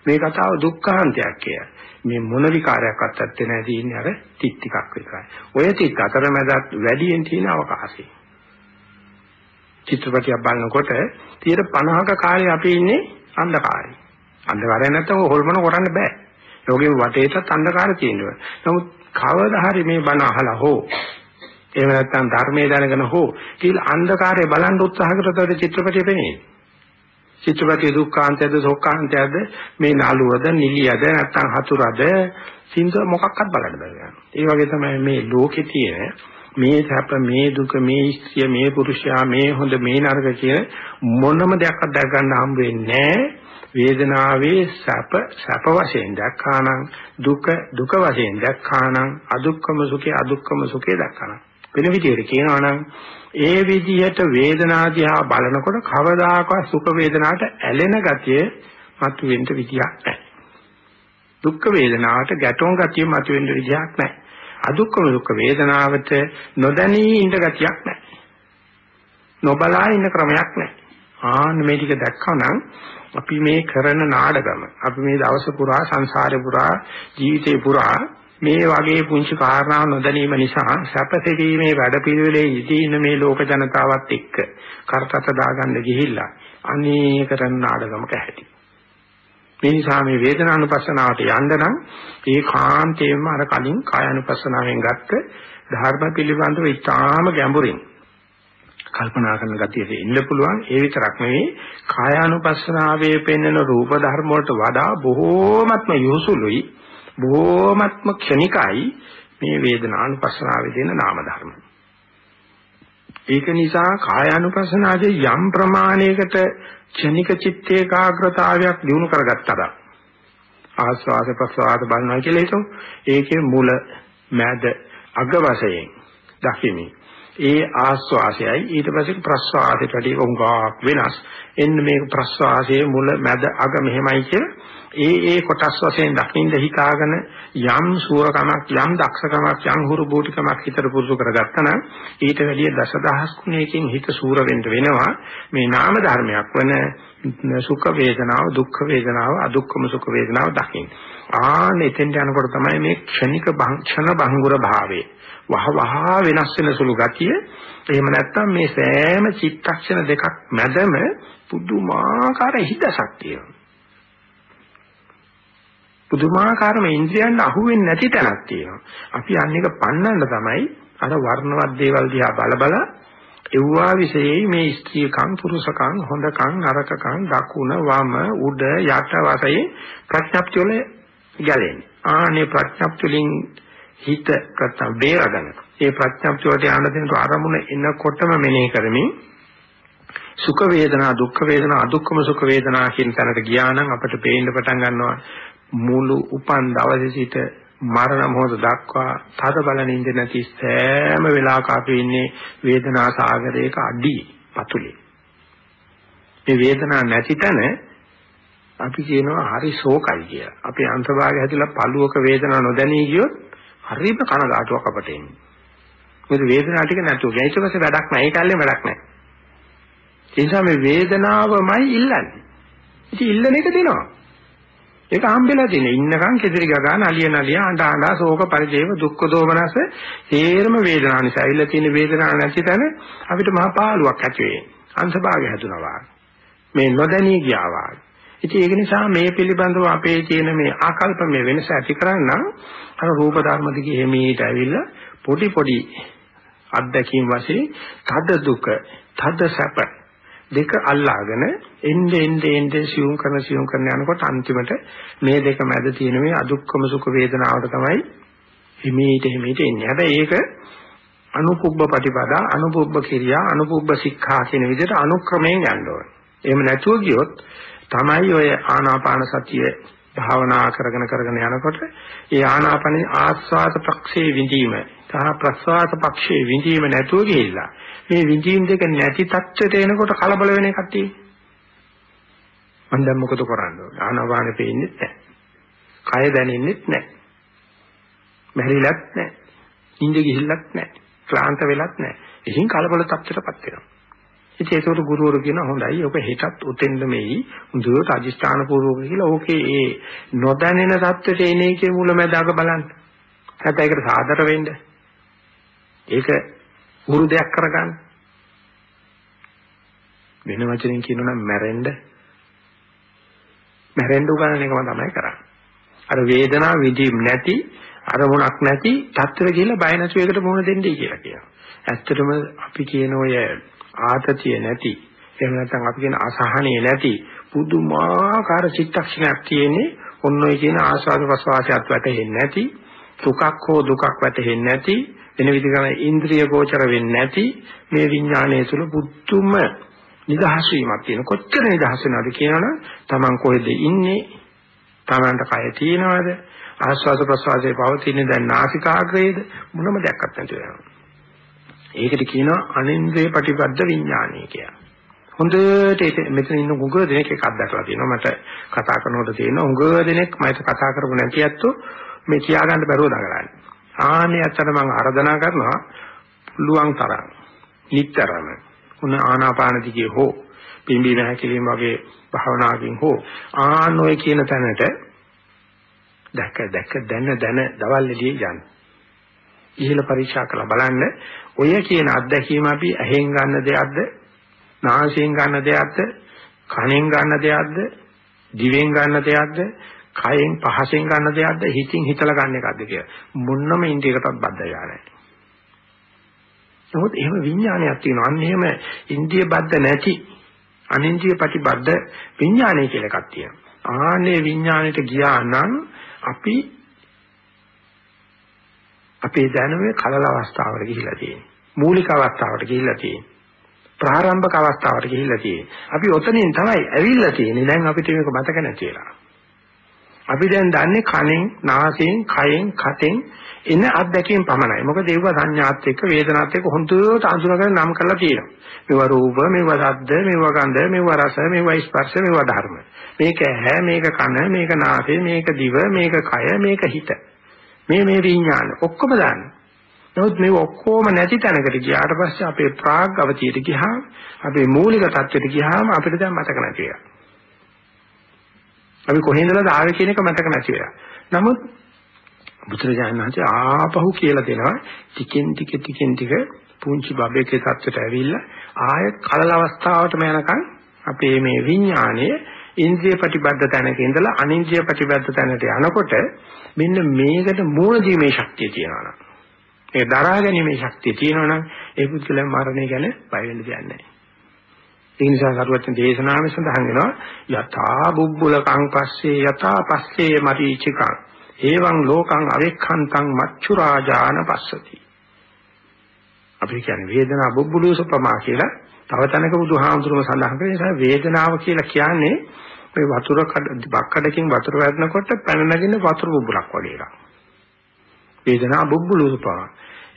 මේ කතාව දුක්ඛාන්තයක් කියලා. මේ මොන විකාරයක්වත් ඇත්තේ නැහැ තියෙන්නේ අර තිත් ටිකක් විතරයි. ඔය තිත් අතරමැදත් වැඩියෙන් තියෙන අවකාශය. චිත්‍රපටියක් බලනකොට 50ක කාලේ අපි ඉන්නේ අන්ධකාරේ. අන්ධකාරය නැත්තම් හොල්මන කරන්න බෑ. ලෝකෙ වටේටත් අන්ධකාරය තියෙනවා. නමුත් කවදා හරි මේ බණ අහලා හෝ එහෙම නැත්නම් ධර්මයේ දැනගෙන හෝ කියලා අන්ධකාරය බලන් උත්සාහ කරතොත් චිත්‍රපටිය පෙනේ. චිත්‍රපටිය දුක්ඛාන්තයද සෝකාන්තයද මේ නාලුවද නිලියද නැත්නම් හතුරද සින්ද මොකක්වත් බලන්න බෑ. ඒ වගේ තමයි මේ ලෝකේ තියෙන මේ සැප මේ දුක මේ ස්ත්‍රිය මේ පුරුෂයා මේ හොඳ මේ නරක කියන මොනම දෙයක්වත් දැක ගන්න හම්බ වෙන්නේ වේදනාවේ සැප සැප වශයෙන් දැක්කානම් දුක දුක වශයෙන් දැක්කානම් අදුක්කම සුඛේ අදුක්කම සුඛේ දැක්කානම් වෙන විදිහට කියනවා නම් ඒ විදිහට වේදනා දිහා බලනකොට කවදාකවත් සුඛ වේදනාවට ඇලෙන ගතිය මතුවෙන්න විදියක් නැහැ. දුක් වේදනාවට ගැටොන් ගතිය මතුවෙන්න විදියක් නැහැ. අදුක්කම දුක් වේදනාවට නොදැනී ඉන්න ගතියක් නැහැ. නොබලා ඉන්න ක්‍රමයක් නැහැ. ආන්න මේ ටික දැක්කනම් අපි මේ කරන නාඩගම අපි මේ දවස පුරා සංසාරේ පුරා ජීවිතේ පුරා මේ වගේ පුංචි කාරණා නොදැනීම නිසා සැපසෙවීමේ වැඩපිළිවෙලේ ඉදී ඉන්න මේ ලෝක ජනතාවත් එක්ක කරතත දාගන්න ගිහිල්ලා අනේකතරන් නාඩගමක ඇති. මේ නිසා මේ වේදනානුපස්සනාවට යන්න නම් ඒ කාන්තේම අර කලින් කායानुපස්සනාවෙන් ගත්ත ධර්ම පිළිබඳව ඉතාම ගැඹුරින් කල්පනා කරන ගතියට එන්න පුළුවන් ඒ විතරක් නෙවෙයි කායානුපස්සනාවේ පෙන්වන රූප ධර්ම වලට වඩා බොහෝමත්ම යොසුලුයි බොහෝමත්ම ක්ෂණිකයි මේ වේදනානුපස්සනාවේ දෙන නාම ධර්ම. ඒක නිසා කායානුපස්සනාවේ යම් ප්‍රමාණයකට ක්ෂණික චිත්ත ඒකාග්‍රතාවයක් දිනු කරගත්තා. ආස්වාද ප්‍රසවාද බලනවා කියලා හිතමු. ඒකේ මුල මැද අග වශයෙන් දකිමි. ඒ ආස්වාසයයි ඊට පස්සේ ප්‍රස්වාසයට වඩා උංගාවක් වෙනස්. එන්න මේක ප්‍රස්වාසයේ මුල මැද අග මෙහෙමයි කියලා ඒ ඒ කොටස් වශයෙන් දකින්න හිතාගෙන යම් සූරකමක් යම් දක්ෂකමක් යම් හුරු බෝටිකමක් හිතට පුරුදු කරගත්තා නම් ඊට වැඩිය දසදහස් ගුණයකින් හිත සූර වෙන්න වෙනවා මේ නාම ධර්මයක් වන සුඛ වේදනාව දුක්ඛ වේදනාව අදුක්ඛම සුඛ වේදනාව දකින්න. ආන එතෙන්ට යනකොට තමයි මේ ක්ෂණික ක්ෂණ භංගුර භාවයේ වහ වහ වෙනස් වෙන සුළු ගතිය එහෙම නැත්නම් මේ සෑම චිත්තක්ෂණ දෙකක් මැදම පුදුමාකාර හිතසක් තියෙනවා. පුදුමාකාරම ඉන්ද්‍රියන් අහුවෙන්නේ නැති තැනක් තියෙනවා. අපි අන්නේක පන්නන්න තමයි අර වර්ණවත් දේවල් දිහා බල බල එව්වා විශේෂයි මේ ස්ත්‍රීකම් පුරුෂකම් හොඳකම් නරකකම් දකුණ වම උඩ යට වශයෙන් ප්‍රඥප්ති වල ගැලෙන්නේ. ආනේ ප්‍රඥප්ති වලින් හිත කතා බේරගන්න. ඒ ප්‍රඥප්ති වලට යන දෙනට අරමුණ එනකොටම මෙනෙහි කරමින් සුඛ වේදනා දුක්ඛ වේදනා අදුක්ඛම සුඛ වේදනා කියන තැනට ගියා නම් අපිට පේන්න පටන් ගන්නවා මුළු උපන් දවසේ සිට මරණ මොහොත දක්වා තද බල නිඳ නැති සෑම වෙලාවක අපි ඉන්නේ වේදනා සාගරයක අඩි පතුලේ. මේ වේදනා නැති තැන අපි කියනවා හරි ශෝකයි කියලා. අපේ අන්තභාගය හැදිලා පළුවක වේදනාව නොදැනී ගියොත් හරිම කනගාටුවක් අපට එන්නේ. මොකද වේදනාව ටික නැතුව ඊට පස්සේ වැඩක් නැහැ. ඒකල්ලේ වැඩක් නැහැ. ඒ නිසා මේ වේදනාවමයි ඉල්ලන්නේ. ඉතින් ඉල්ලන එක දෙනවා. ඒක හම්බෙලා තියෙන. ඉන්නකම් කෙදිරි ගගා නලිය නලිය අඬ අඬ ශෝක පරිදේව දුක්ඛ දෝමනස තේරම වේදනාව නිසා. ඉල්ල තියෙන වේදනාව නැති තැන අපිට මහා පාළුවක් ඇති වෙන්නේ. අංශභාගය හැදුනවා. මේ නොදැනී ගියාවා. ඉතින් ඒක නිසා මේ පිළිබඳව අපේ තියෙන මේ ආකල්පමය වෙනස ඇති කරන්න අර රූප ධර්ම දිගේ එමීට ඇවිල්ලා පොඩි පොඩි අත්දැකීම් වශයෙන් තද දුක, තද සැප දෙක අල්ලාගෙන එnde ende ende සියුම් කරන සියුම් කරන යනකොට අන්තිමට මේ දෙක මැද තියෙන මේ අදුක්කම සුඛ වේදනාවට තමයි හිමීට හිමීට එන්නේ. හැබැයි ඒක අනුපුබ්බ ප්‍රතිපදා, අනුපුබ්බ කිරියා, අනුපුබ්බ සික්ඛා කියන විදිහට අනුක්‍රමයෙන් යන්න ඕනේ. එහෙම නැතුව ගියොත් තමයි ඔය ආනාපාන සතිය භාවනා කරගෙන කරගෙන යනකොට ඒ ආනාපාන ආස්වාද පක්ෂේ විඳීම සහ ප්‍රස්වාස පක්ෂේ විඳීම නැතුව ගිහිල්ලා මේ විඳීම් දෙක නැති තත්ත්වයට එනකොට කලබල වෙන එකක් තියෙනවා. මම දැන් මොකද කරන්නේ? ආනාපානෙ පේන්නේ නැහැ. කය දැනෙන්නේ නැහැ. මැරිලත් නැහැ. ඉඳ ගිහිල්ලත් නැහැ. ක්ලාන්ත වෙලත් නැහැ. ඉතින් කලබල තත්ත්වයටපත් වෙනවා. ඉතින් ඒකට ගුරුවරු කියන හොඳයි ඔක හෙටත් උතෙන්ද මෙයි හොඳට අදිස්ථාන පූර්වක කියලා ඕකේ ඒ නොදැනෙන தත්වෙට එන එකේ මුලැමැදාක බලන්න. නැත්නම් ඒකට සාදර වෙන්න. ඒක උරු දෙයක් කරගන්න. වෙන වචනෙන් කියනවා නම් මැරෙන්න. මැරෙන්න උගන්නන එකම තමයි කරන්නේ. අර වේදනාව විඳීම් නැති අරමුණක් නැති தත්වෙට ගිහිල්ලා බය නැතුව ඒකට මුහුණ දෙන්නයි කියලා කියනවා. ඇත්තටම අපි කියන ඔය ආතතිය නැති එහෙම නැත්නම් අපි කියන අසහනිය නැති පුදුමාකාර චිත්තක්ෂණයක් තියෙන්නේ ඔන්න ඔය කියන ආස්වාද ප්‍රසවාසයත් වැටෙන්නේ නැති සුඛක් හෝ දුකක් වැටෙන්නේ නැති වෙන විදිහකට ඉන්ද්‍රිය ගෝචර වෙන්නේ නැති මේ විඥානයේ තුල පුදුම නිදහස් වීමක් තියෙන. කොච්චර නිදහස් වෙනවද කියනවනම් Taman කොහෙද ඉන්නේ? Tamanට කය තියෙනවද? ආස්වාද ප්‍රසවාසයේ පවතින දැන් නාසිකාග්‍රේද මොනම දෙයක් නැති වෙනවා ඒකට කියනවා අනින්ද්‍රේ ප්‍රතිපද විඥානය කියලා. හොඳට මෙතන ඉන්න උගව දෙනෙක් එකක් දැකලා තියෙනවා. මට කතා කරනකොට තියෙනවා උගව දෙනෙක් මට කතා කරපු නැති ඇත්තෝ මේ කියාගන්න බැරුව දඟලන්නේ. ආනේ අතර මම ආරාධනා කරනවා පුළුවන් තරම් නිතරම. උන ආනාපාන දිගේ හෝ පිම්බි නැහැකිලිම වගේ භාවනාවකින් හෝ ආනෝය කියන තැනට දැක දැක දැන දැන දවල් එළියේ යන්න. ඉහළ පරීක්ෂා කරලා බලන්න. ඔය කියන අත්දැකීම අපි ඇහෙන් ගන්න දෙයක්ද? නාසයෙන් ගන්න දෙයක්ද? කනෙන් ගන්න දෙයක්ද? දිවෙන් ගන්න දෙයක්ද? කයෙන් පහසෙන් ගන්න දෙයක්ද හිතින් හිතලා ගන්න එකක්ද කියලා මොන්නම ඉන්ද්‍රියකටත් බද්ධ වෙලා නැහැ. නමුත් එහෙම විඥානයක් තියෙනවා. අන්න එහෙම ඉන්ද්‍රිය බද්ධ නැති අනින්ද්‍රිය ප්‍රතිබද්ධ විඥානය කියලා එකක් තියෙනවා. ආනේ විඥාණයට ගියා නම් අපි අපේ දැනුමේ කලල අවස්ථාවට ගිහිලා තියෙන්නේ. මූලික අවස්ථාවට ගිහිලා තියෙන්නේ. ප්‍රාරම්භක අවස්ථාවට ගිහිලා තියෙන්නේ. අපි ඔතනින් තමයි ඇවිල්ලා තියෙන්නේ. දැන් අපිට මේක මතක නැතිලා. අපි දැන් දන්නේ කනෙන්, නාසයෙන්, කයෙන්, කටෙන් එන අත්දැකීම් පමණයි. මොකද ඒව සංඥාත් එක්ක වේදනාත් එක්ක හොඳට අඳුනගෙන නම් කරලා තියෙනවා. මේවා රූප, මේවා ශබ්ද, මේවා ගන්ධ, මේවා රස, මේවා ස්පර්ශ, මේවා ධර්ම. මේක ඇහැ, මේක කන, මේක නාසය, මේක දිව, මේක කය, මේක හිත. මේ මේ විඥාන ඔක්කොම දාන්න. නමුත් මේ ඔක්කොම නැති තැනකට ගියාට පස්සේ අපේ ප්‍රාග් අවතියට ගියාම අපේ මූලික தත්වෙට ගියාම අපිට දැන් මතක නැති වෙනවා. අපි කොහේඳලාද ආවේ කියන එක මතක නැති වෙනවා. නමුත් බුදුරජාණන් වහන්සේ ආපහු කියලා දෙනවා ටිකෙන් ටික ටිකෙන් ටික පුංචි බබේකේ தත්වෙට ඇවිල්ලා ආය කලල අවස්ථාවටම යනකම් අපේ මේ විඥානයේ ඉන්ද්‍රිය ප්‍රතිබද්ධ තැනක ඉඳලා අනින්ද්‍රිය ප්‍රතිබද්ධ තැනට යනකොට මෙන්න මේකට මූල දීමේ ශක්තිය තියෙනවා නම් ඒ දරා ගැනීමේ ශක්තිය තියෙනවා නම් ඒ පුද්ගලයා මරණය ගැන බය වෙන්න දෙයක් නැහැ. ඒ නිසා සරුවචන දේශනාවේ සඳහන් වෙනවා යථා බුබ්බුලකං පස්සේ යථා පස්සේ මරීචිකං එවං ලෝකං අවෙක්ඛන්තං මච්චු රාජාන පස්සති. අපි කියන්නේ වේදනා බුබ්බුලූසපමා කියලා තව තැනක බුදුහාමුදුරුවෝ සඳහන් කරන නිසා වේදනාව කියලා කියන්නේ මේ වතුර බක්කඩකින් වතුර වැටෙනකොට පැන නැගින වතුර බුබුලක් වගේ එකක්. වේදනා බුබ්බුලුපා.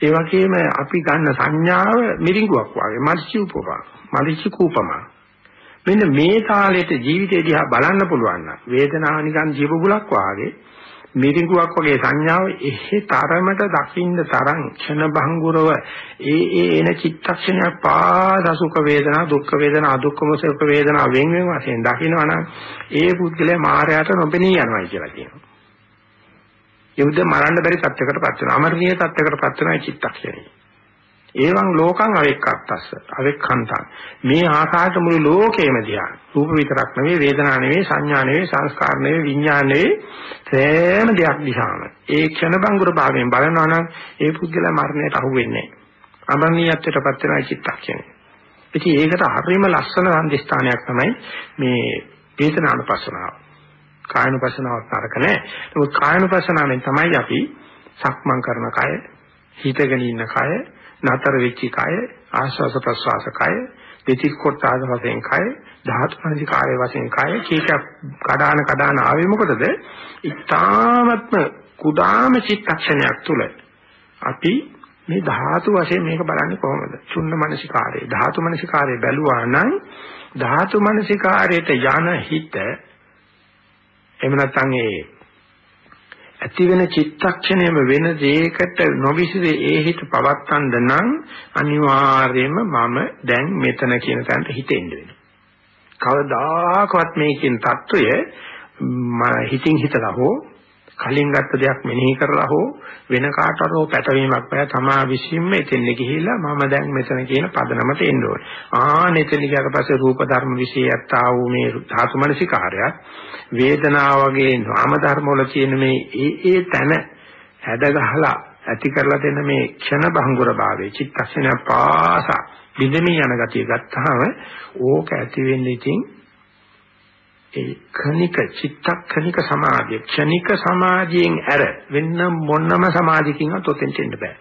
ඒ වගේම අපි ගන්න සංඥාව මිරිඟුවක් වගේ මල්චිඋපපා. මල්චි කූපමා. මෙන්න මේ තාලෙට ජීවිතය දිහා බලන්න පුළුවන් නම් වේදනාව නිකන් ජීවබුලක් වාගේ මිරිඟුවක් වගේ සංඥාව එහෙ තරමට දකින්න තරම් ක්ෂණ භංගුරව ඒ ඒ එන චිත්තක්ෂණයක් පාද සුඛ වේදනා දුක්ඛ වේදනා අදුක්ඛම සුඛ වේදනා වෙන වෙන වශයෙන් දකින්නවනම් ඒ පුද්ගලයා මායයට නොපෙනී යනවා කියලා කියනවා. යුද්ධ මරන්න බැරි තත්යකට පත් වෙනවා. අමරණීය තත්යකට පත් වෙනවා චිත්තක්ෂණය. ඒවං ලෝකං අවෙක්කත්තස්ස අවෙක්ඛන්තං. මේ ආකාශ මුළු ලෝකේම දිහා. රූප විතරක් නෙවෙයි වේදනා නෙවෙයි සංඥා නෙවෙයි සංස්කාර නෙවෙයි විඥාන නෙවෙයි සෑම දෙයක් දිහාම. ඒ ක්ෂණ බංගුර භාවයෙන් බලනවා නම් ඒ පුද්ගලයා මරණයට අහු වෙන්නේ නැහැ. අමරණීයත්වයටපත් වෙනා චිත්තක්ෂණය ඉතින් ඒකට හරියම ලස්සන සම්දිස්ථානයක් තමයි මේ වේදනානුපස්සනාව. කායනුපස්සනාවක් තරක නැහැ නමුත් කායනුපස්සනාවෙන් තමයි අපි සක්මන් කරන කය හිතගෙන ඉන්න කය නතර වෙච්ච කය ආශ්වාස ප්‍රශ්වාස කය දෙතිස් කොටාද වශයෙන් කය ධාතු මනසිකාරය වශයෙන් කය කීක කඩාන කඩාන ආවේ මොකටද? ඊ타ත්ම කුඩාම චිත්තක්ෂණයක් තුල අපි මේ ධාතු වශයෙන් මේක බලන්නේ කොහොමද? චුන්න මනසිකාරය. ධාතු මනසිකාරය බැලුවා නම් ධාතු මනසිකාරයට යන හිත එහෙම නැත්නම් ඒ ඇති වෙන චිත්තක්ෂණයම වෙන දෙයකට නොවිසිරේ ඒ හිත පවත්තන්න නම් අනිවාර්යයෙන්ම මම දැන් මෙතන කියන තැනට හිතෙන්න වෙනවා. කවදාකවත් මේ කියන தত্ত্বය හිතින් හිතලා හෝ කලින් ගත්ත දෙයක් මෙනෙහි කරලා හෝ වෙන කාටවත් හෝ පැටවීමක් බෑ තමා විසින්ම එතෙන්ද ගිහිල්ලා මම දැන් මෙතන කියන පදනමට එන්න ඕනේ. ආ මෙතන ගියාට පස්සේ රූප ධර්ම විශේෂයත් ආ වූ මේ ධාතු මනසිකාරයත් වේදනාව වගේ නාම ධර්ම වල තියෙන මේ ඒ ඒ තන හැඩ ගහලා ඇති කරලා දෙන මේ ක්ෂණ භංගුර භාවයේ චිත්තක්ෂණ පාස බිඳමින් යන ගතිය ගත්තාම ඕක ඇති වෙන්නේ ඉතින් ඒ කණික චිත්තක්ෂණික සමාධිය ක්ෂණික සමාධියෙන් ඇර වෙන මොනම සමාධියකින්වත් ඔතෙන්ට එන්න බෑ.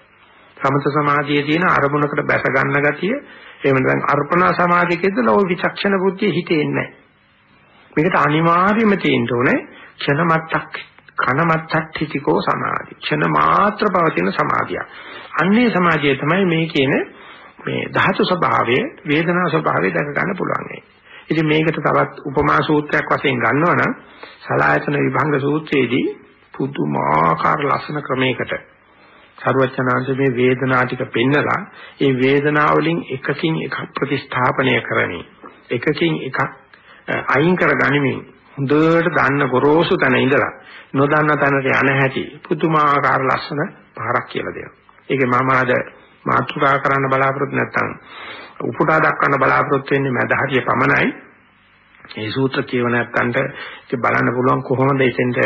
සමත සමාධියේ තියෙන අරමුණකට බැස ගන්න ගතිය එහෙම නැත්නම් අර්පණා සමාධියකද ලෝ විචක්ෂණ බුද්ධිය හිතේ නැහැ. මේකට අනිවාර්යයෙන්ම තියෙන්න ඕනේ ක්ෂණ මත්තක් කන මත්තක් හිතිකෝ සමාධි. ක්ෂණ මාත්‍ර පවතින සමාධිය. අන්නේ සමාධිය තමයි මේ කියන මේ ධාතු ස්වභාවය වේදනා ස්වභාවය දැක ගන්න පුළුවන්. ඉතින් මේකට තවත් උපමා සූත්‍රයක් වශයෙන් ගන්නවා නම් සලායතන විභංග සූත්‍රයේදී පුදුමාකාර ලස්සන ක්‍රමයකට සරුවචනාංශ මේ වේදනා ටික පෙන්නලා ඒ වේදනාව වලින් එකකින් එකක් ප්‍රතිස්ථාපනය කරමින් එකකින් එකක් අයින් කරගනිමින් හොඳට දන්න ගොරෝසු තැන ඉඳලා නොදන්න තැනට යන හැටි පුදුමාකාර ලස්සන පාරක් කියලා දෙනවා. ඒකේ මම අද මාතෘකා කරන්න බලාපොරොත්තු නැත්තම් උපුටා දක්වන්න බලාපොරොත්තු වෙන්නේ මැද හරිය පමණයි. මේ සූත්‍ර කියව නැත්තන්ට ඒක බලන්න පුළුවන් කොහොමද එතෙන්ට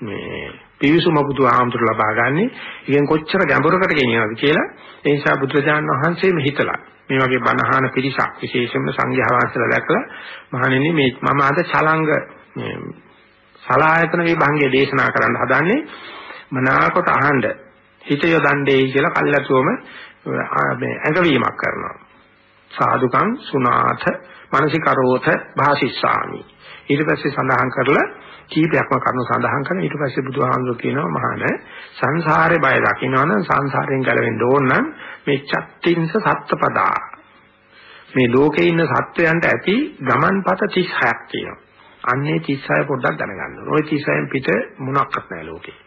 මේ පිවිසුම බුදු ආමතුරු ලබා ගන්නෙ. ඉතින් කොච්චර ගැඹුරකට ගෙනියනවද කියලා ඒ නිසා බුදුරජාණන් වහන්සේම හිතලා මේ වගේ බණහාන පිරිසක් විශේෂයෙන්ම සංඝයා වහන්සේලා දැක්කලා මහණෙනි මේ මම අද ඡලංග මේ සලායතන විභංගය දේශනා කරන්න හදන්නේ මනාකොට අහන්න හිත යොදන්නේ කියලා කල්ලාතුවම මේ ඇඟවීමක් කරනවා සාදුකං සුනාථ මනසිකරෝත භාසිස්සාමි ඊට පස්සේ සඳහන් කරලා කීපයක්ම කරුණු සඳහන් කරන ඊට පස්සේ බුදුහාමුදුරුවෝ කියනවා මහාන සංසාරේ බය දකින්නවනම් සංසාරයෙන් ගැලවෙන්න ඕන නම් මේ චත්තිංස සත්පදා මේ ලෝකේ ඉන්න සත්වයන්ට ඇති ගමන්පත 36ක් තියෙනවා. අන්නේ 36 පොඩ්ඩක් දැනගන්න ඕනේ. ওই 36න් පිට මොනක්වත් නැහැ ලෝකේ.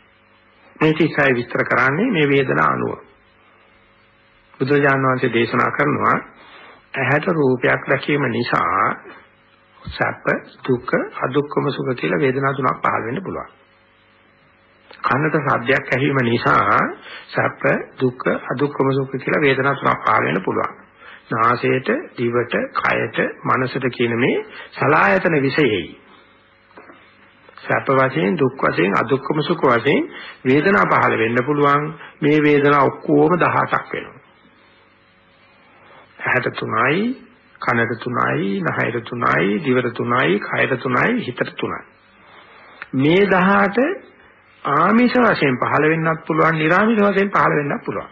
මේ 36 විස්තර කරන්නේ මේ වේදනා අනුව. බුදුරජාණන් වහන්සේ දේශනා කරනවා ඇහැට රූපයක් දැකීම නිසා සැප දුක අදුක්කම සුඛ කියලා වේදනා තුනක් පහළ වෙන්න පුළුවන්. කනට ශබ්දයක් ඇහිම නිසා සැප දුක අදුක්කම සුඛ කියලා වේදනා තුනක් පහළ වෙන්න පුළුවන්. නාසයට දිවට කයට මනසට කියන මේ සලායතන විශේෂයි. සැප වශයෙන් දුක් වශයෙන් අදුක්කම සුඛ වශයෙන් වේදනා පහළ වෙන්න පුළුවන්. මේ වේදනා ඔක්කොම 18ක් වෙනවා. ඇහැට තුනයි, කනට තුනයි, නහයට තුනයි, දිවට තුනයි, කයට තුනයි, හිතට තුනයි. මේ 18 ආමිෂ වශයෙන් පහළ වෙන්නත් පුළුවන්, නිර්ආමිෂ වශයෙන් පහළ වෙන්නත් පුළුවන්.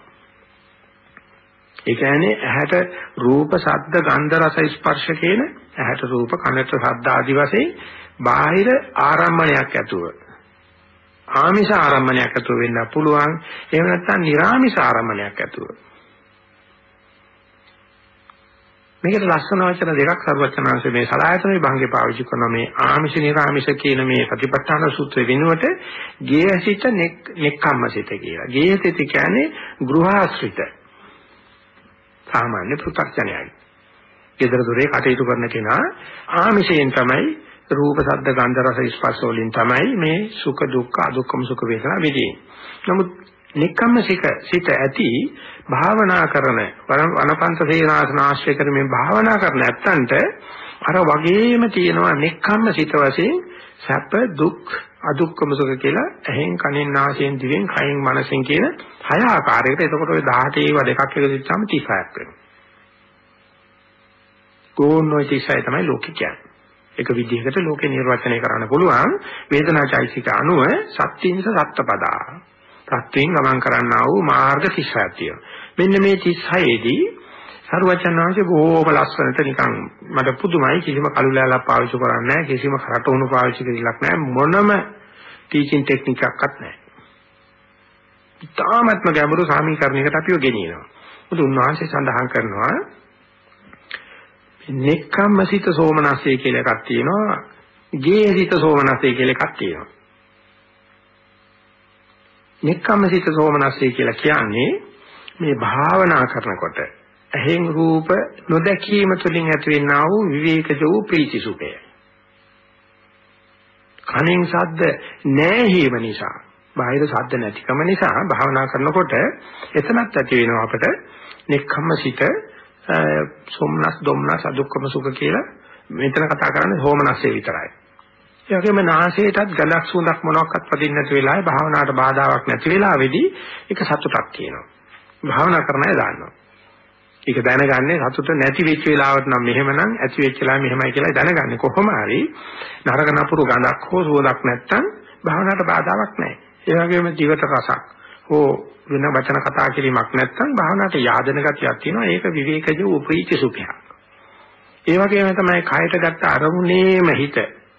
ඒ කියන්නේ ඇහැට රූප, ශබ්ද, ගන්ධ, රස, ස්පර්ශ කියන ඇහැට රූප, කනට ශබ්ද ආදි වශයෙන් බාහිර ආරම්මණයක් ඇතුව ආමිෂ ආරම්මණයක් ඇතුව වෙන්න පුළුවන්. එහෙම නැත්නම් නිර්ආමිෂ ආරම්මණයක් ඇතුව. මේකට ලස්සන වචන දෙකක් සර්වචනාංශ මේ සලායතන විභංගේ පාවිච්චි කරන මේ ආමිෂ නිර්ආමිෂ කියන මේ ප්‍රතිපත්තන සූත්‍රය වෙනුවට ගේහසිත නෙක්ඛම්මසිත කියලා. ගේහසිත කියන්නේ ගෘහාශ්‍රිත. සාමාන්‍ය පෘථග්ජනයයි. gedara dore කටයුතු කරන කෙනා ආමිෂයෙන් තමයි රූප ශබ්ද ගන්ධ රස ස්පර්ශ වලින් තමයි මේ සුඛ දුක්ඛ අදුක්ඛම සුඛ වේදනා විඳින්නේ. නමුත් නික්කම්මසික සිත ඇති භාවනා කරන වනපන්ත සේනාසන ආශ්‍රය කරමින් භාවනා කරන ඇත්තන්ට අර වගේම තියෙනවා නික්කම්ම සිත වශයෙන් සැප දුක් අදුක්කම සුඛ කියලා ඇහෙන් කනෙන් නාසයෙන් දිවෙන් කයෙන් මනසෙන් කියන හය ආකාරයකට එතකොට ඔය 18 ඒවා දෙකක් එකතු වෙච්චාම 36ක් වෙනවා. කෝණෝයි 36 තමයි ලෝකෙ කියන්නේ. එක විදිහකට ලෝකේ නිර්වචනය කරන්න පුළුවන් වේදනාචෛසික අනුව සත්‍යින්ස සත්පදා. ප්‍රත්‍යයෙන් ගමන් කරන්නා වූ මාර්ග 36ක් තියෙනවා. මෙන්න මේ 36 දී සරුවචනාංශ බොහෝම ලස්සනට නිකන් මට පුදුමයි කිසිම කළු ලෑල්ලක් පාවිච්චි කරන්නේ නැහැ කිසිම කරටුණු පාවිච්චි කරලක් නැහැ මොනම ටීචින් ටෙක්නික් එකක්වත් නැහැ. ඉතාමත්ම ගැඹුරු සාමීකරණයකට අපිව ගෙනියනවා. මොකද උන්වහන්සේ සඳහන් කරනවා නෙක්ඛම්මසිත සෝමනස්සේ කියලා එකක් තියෙනවා. ගේහසිත සෝමනස්සේ කියලා එකක් තියෙනවා. නෙක්ඛම්මසිත සෝමනස්සේ කියලා කියන්නේ මේ භාවනා කරනකොට ඇහෙන් රූප නොදැකීම තුළින් ඇතිවෙනා වූ විවේකජ වූ ප්‍රීති සුඛය. කනෙන් ශබ්ද නැහැීම නිසා බාහිර ශබ්ද නැතිකම නිසා භාවනා කරනකොට එතනත් ඇති වෙනවා අපට නෙක්ඛම්මසිත සොම්නස් දුම්නස් අදුක්කම සුඛ කියලා මෙතන කතා කරන්නේ හෝමනස්සේ විතරයි. ඒ වගේම නාසයටත් ගඳක් සුවඳක් මොනවාක්වත් පදින්න නැති වෙලාවේ භාවනාවට බාධාවක් නැති වෙලාවේදී ඒක සතුටක් තියෙනවා. භාවනා කරන අය දන්නවා. ඒක දැනගන්නේ සතුට නැති වෙච්ච වෙලාවට නම් මෙහෙමනම් ඇති වෙච්ච වෙලාව මෙහෙමයි කියලා දැනගන්නේ කොහොම හරි නරක නපුරු ගඳක් හෝ සුවඳක් නැත්තම් භාවනාවට බාධාවක් නැහැ. ඒ වගේම ජීවිත රසක් හෝ වෙන වචන කතා කිරීමක් නැත්නම් භාවනාවට yaadena ගතියක් තියෙනවා ඒක විවේකජ උපීති සුඛයක් ඒ වගේම තමයි කයට ගත්ත අරමුණේම හිත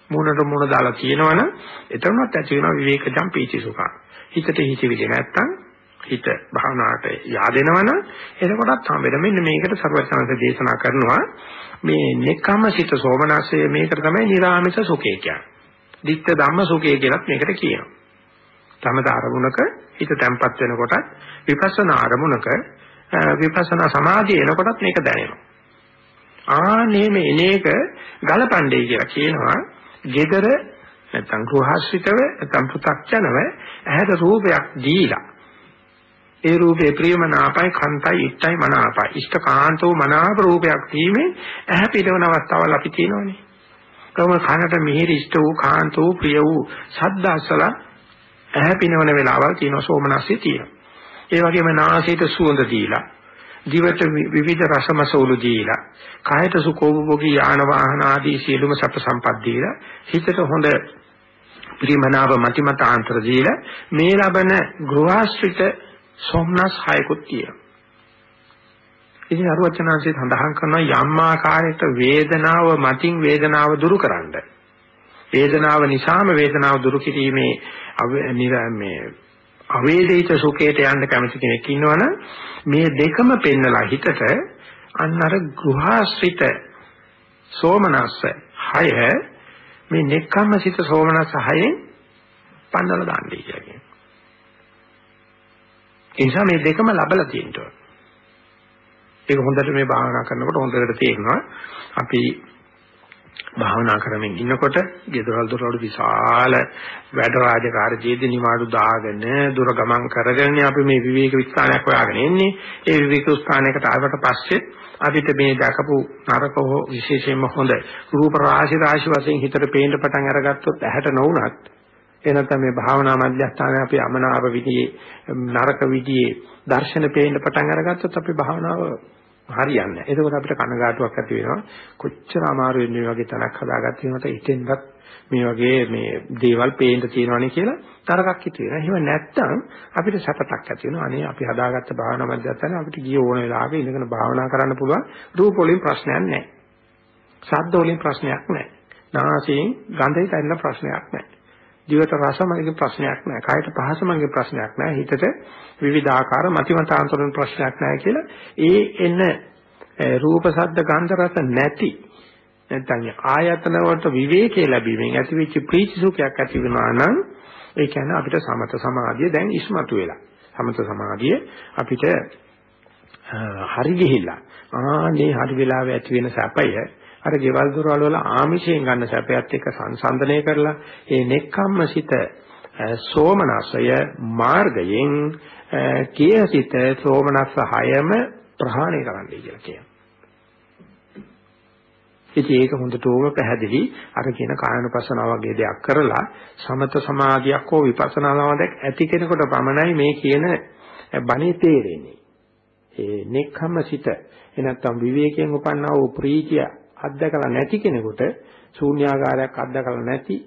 මූණට මූණ දාලා තියෙනවනම් එතනවත් ඇති වෙනවා විවේකජම් පීති සුඛං හිතට හිතවිලි නැත්නම් හිත භාවනාවට yaadෙනවනම් එතකොටත් හම්බෙන මෙන්න මේකට සර්වඥාන්ත දේශනා කරනවා මේ නෙකම සිත සෝමනස්සේ මේකට තමයි නිරාමිස සුඛය කියන්නේ ditta ධම්ම සුඛය කියලත් මේකට කියනවා තමත අරමුණක හිත තැම්පත් වෙනකොටත් විපස්සනා අරමුණක විපස්සනා සමාධිය එනකොටත් මේක දැනෙනවා. ආනේ මේ එනේක ගලපණ්ඩේ කියලා කියනවා. gedara නැත්නම් ගෘහාශ්‍රිතව නැත්නම් පු탁ජනව ඇහැට රූපයක් දීලා ඒ රූපේ ප්‍රියමනාපයි කන්තයි ඉෂ්ටයි මනාපයි ඉෂ්ට කාන්තෝ මනාප රූපයක් දීමේ ඇහැ පිටවන අවස්ථාවල් අපි තියෙනවානේ. කවම කනට මිහිරි ඉෂ්ට වූ කාන්තෝ ප්‍රිය වූ ශබ්ද අසලා ඇහැ පිනවන වෙලාවල් තියෙනවා සෝමනස්සේ තියෙනවා. ඒ වගේම නාසයට සුවඳ දීලා, දිවට විවිධ රසමසවලු දීලා, කායට සුඛෝපභෝගී යාන වාහන ආදී සියලුම සප්ප සම්පත් දීලා, හිතට හොඳ ප්‍රියමනාප මතිමතාන්තර දීලා මේ ලබන ගෘහාශ්‍රිත සෝමනස් හයකුත් තියෙනවා. ඉතින් අරුවචනාංශය සඳහන් කරන යම් ආකාරයකට වේදනාව මතින් වේදනාව දුරු කරන්නේ වේදනාව නිසාම වේදනාව දුරු කිරීමේ මේ අවේදිත සුඛයට යන්න කැමති කෙනෙක් ඉන්නවනම් මේ දෙකම පෙන්නලා හිතට අන්න අර ගෘහාශ්‍රිත සෝමනස්ස හය මේ නෙක්ඛම්ම සිත සෝමනස්ස හයෙන් පන්නලා දාන්නයි කියන්නේ. ඒ නිසා මේ දෙකම ලබලා තියෙනවා. ඒක හොඳට මේ භාවනා කරනකොට හොඳට තේරෙනවා. අපි භාවනා කරමින් ඉන්නකොට ගෙදරවල දොරවල් විශාල වැඩ රාජකාරියේදී නිමාඩු දාගෙන දුර ගමන් කරගෙන අපි මේ විවේක විස්ථානයක් හොයාගෙන එන්නේ ඒ විවේක ස්ථානයකට ආවට පස්සේ අපිට මේ දැකපු නරක හෝ විශේෂයෙන්ම හොඳ රූප රාශි රාශි වශයෙන් හිතට පේන්න පටන් අරගත්තොත් ඇහැට නොඋනත් එනතම මේ භාවනා මධ්‍යස්ථානයේ අපි අමනාප විදිහේ නරක විදිහේ දර්ශන පේන්න පටන් අරගත්තොත් අපි භාවනාව හරියන්නේ නැහැ. එතකොට අපිට කනගාටුවක් ඇති වෙනවා. කොච්චර අමාරු වෙන්නේ මේ වගේ තනක් හදාගත්ත වෙනත ඉතින්වත් මේ වගේ මේ දේවල් පේන්න තියෙනවනේ කියලා තරකක් හිත වෙනවා. එහෙම නැත්නම් අපිට සැපතක් ඇති වෙනවා. අනේ අපි හදාගත්ත භාවනා මධ්‍යස්ථාන අපිට ගිය ඕන වෙලාවක ඉඳගෙන භාවනා කරන්න පුළුවන්. රූප වලින් ප්‍රශ්නයක් නැහැ. ශබ්ද වලින් ප්‍රශ්නයක් නැහැ. නාසයෙන් ගඳේ දැනෙන ප්‍රශ්නයක් නැහැ. දිවට රස මගේ ප්‍රශ්නයක් නැහැ. කයට පහස මගේ ප්‍රශ්නයක් නැහැ. හිතට විවිධාකාර මතිමතාන්තරුන් ප්‍රශ්නයක් නැහැ කියලා ඒ එන රූප ශබ්ද ගන්ධ රස නැති නැත්නම් ආයතන වලට විවේකී ලැබීමෙන් ඇතිවෙච්ච ප්‍රීති සුඛයක් ඇති වෙනවා නම් ඒ කියන්නේ අපිට සමත සමාධිය දැන් ඉස්මතු වෙලා. සමත සමාධිය අපිට හරි ගිහිල්ලා ආනේ හරි වෙලාවෙ ඇති වෙන සැපය අර ගෙවල් දොරවල් වල ආමිෂයෙන් ගන්න සැපයත් එක්ක සංසන්දනය කරලා ඒ නෙක්ඛම්මසිත සෝමනසය මාර්ගයෙන් කීයසිත සෝමනස්ස හයම ප්‍රහාණය කරන්නයි කියලා කියනවා. ඉතින් ඒක හොඳටම පැහැදිලි අර කියන කායනුපස්සනාව වගේ දෙයක් කරලා සමත සමාධියක් හෝ විපස්සනාවක් ඇති කෙනෙකුට පමණයි මේ කියන බණේ තේරෙන්නේ. ඒ නෙක්ඛම්මසිත එනත්තම් විවේකයෙන් උපන්නා වූ ප්‍රීතිය අත්දකලා නැති කෙනෙකුට ශූන්‍යාකාරයක් අත්දකලා නැති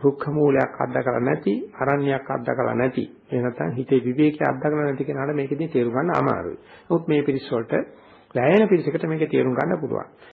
රුක්ඛ මූලයක් අත්දකලා නැති අරණ්‍යයක් අත්දකලා නැති එහෙනම් හිතේ විවේකයක් අත්දකලා නැති කෙනාට මේකෙදී තේරුම් ගන්න අමාරුයි. නමුත් මේ පිරිස වලට ලැයෙන පිරිසකට මේක තේරුම් ගන්න පුළුවන්.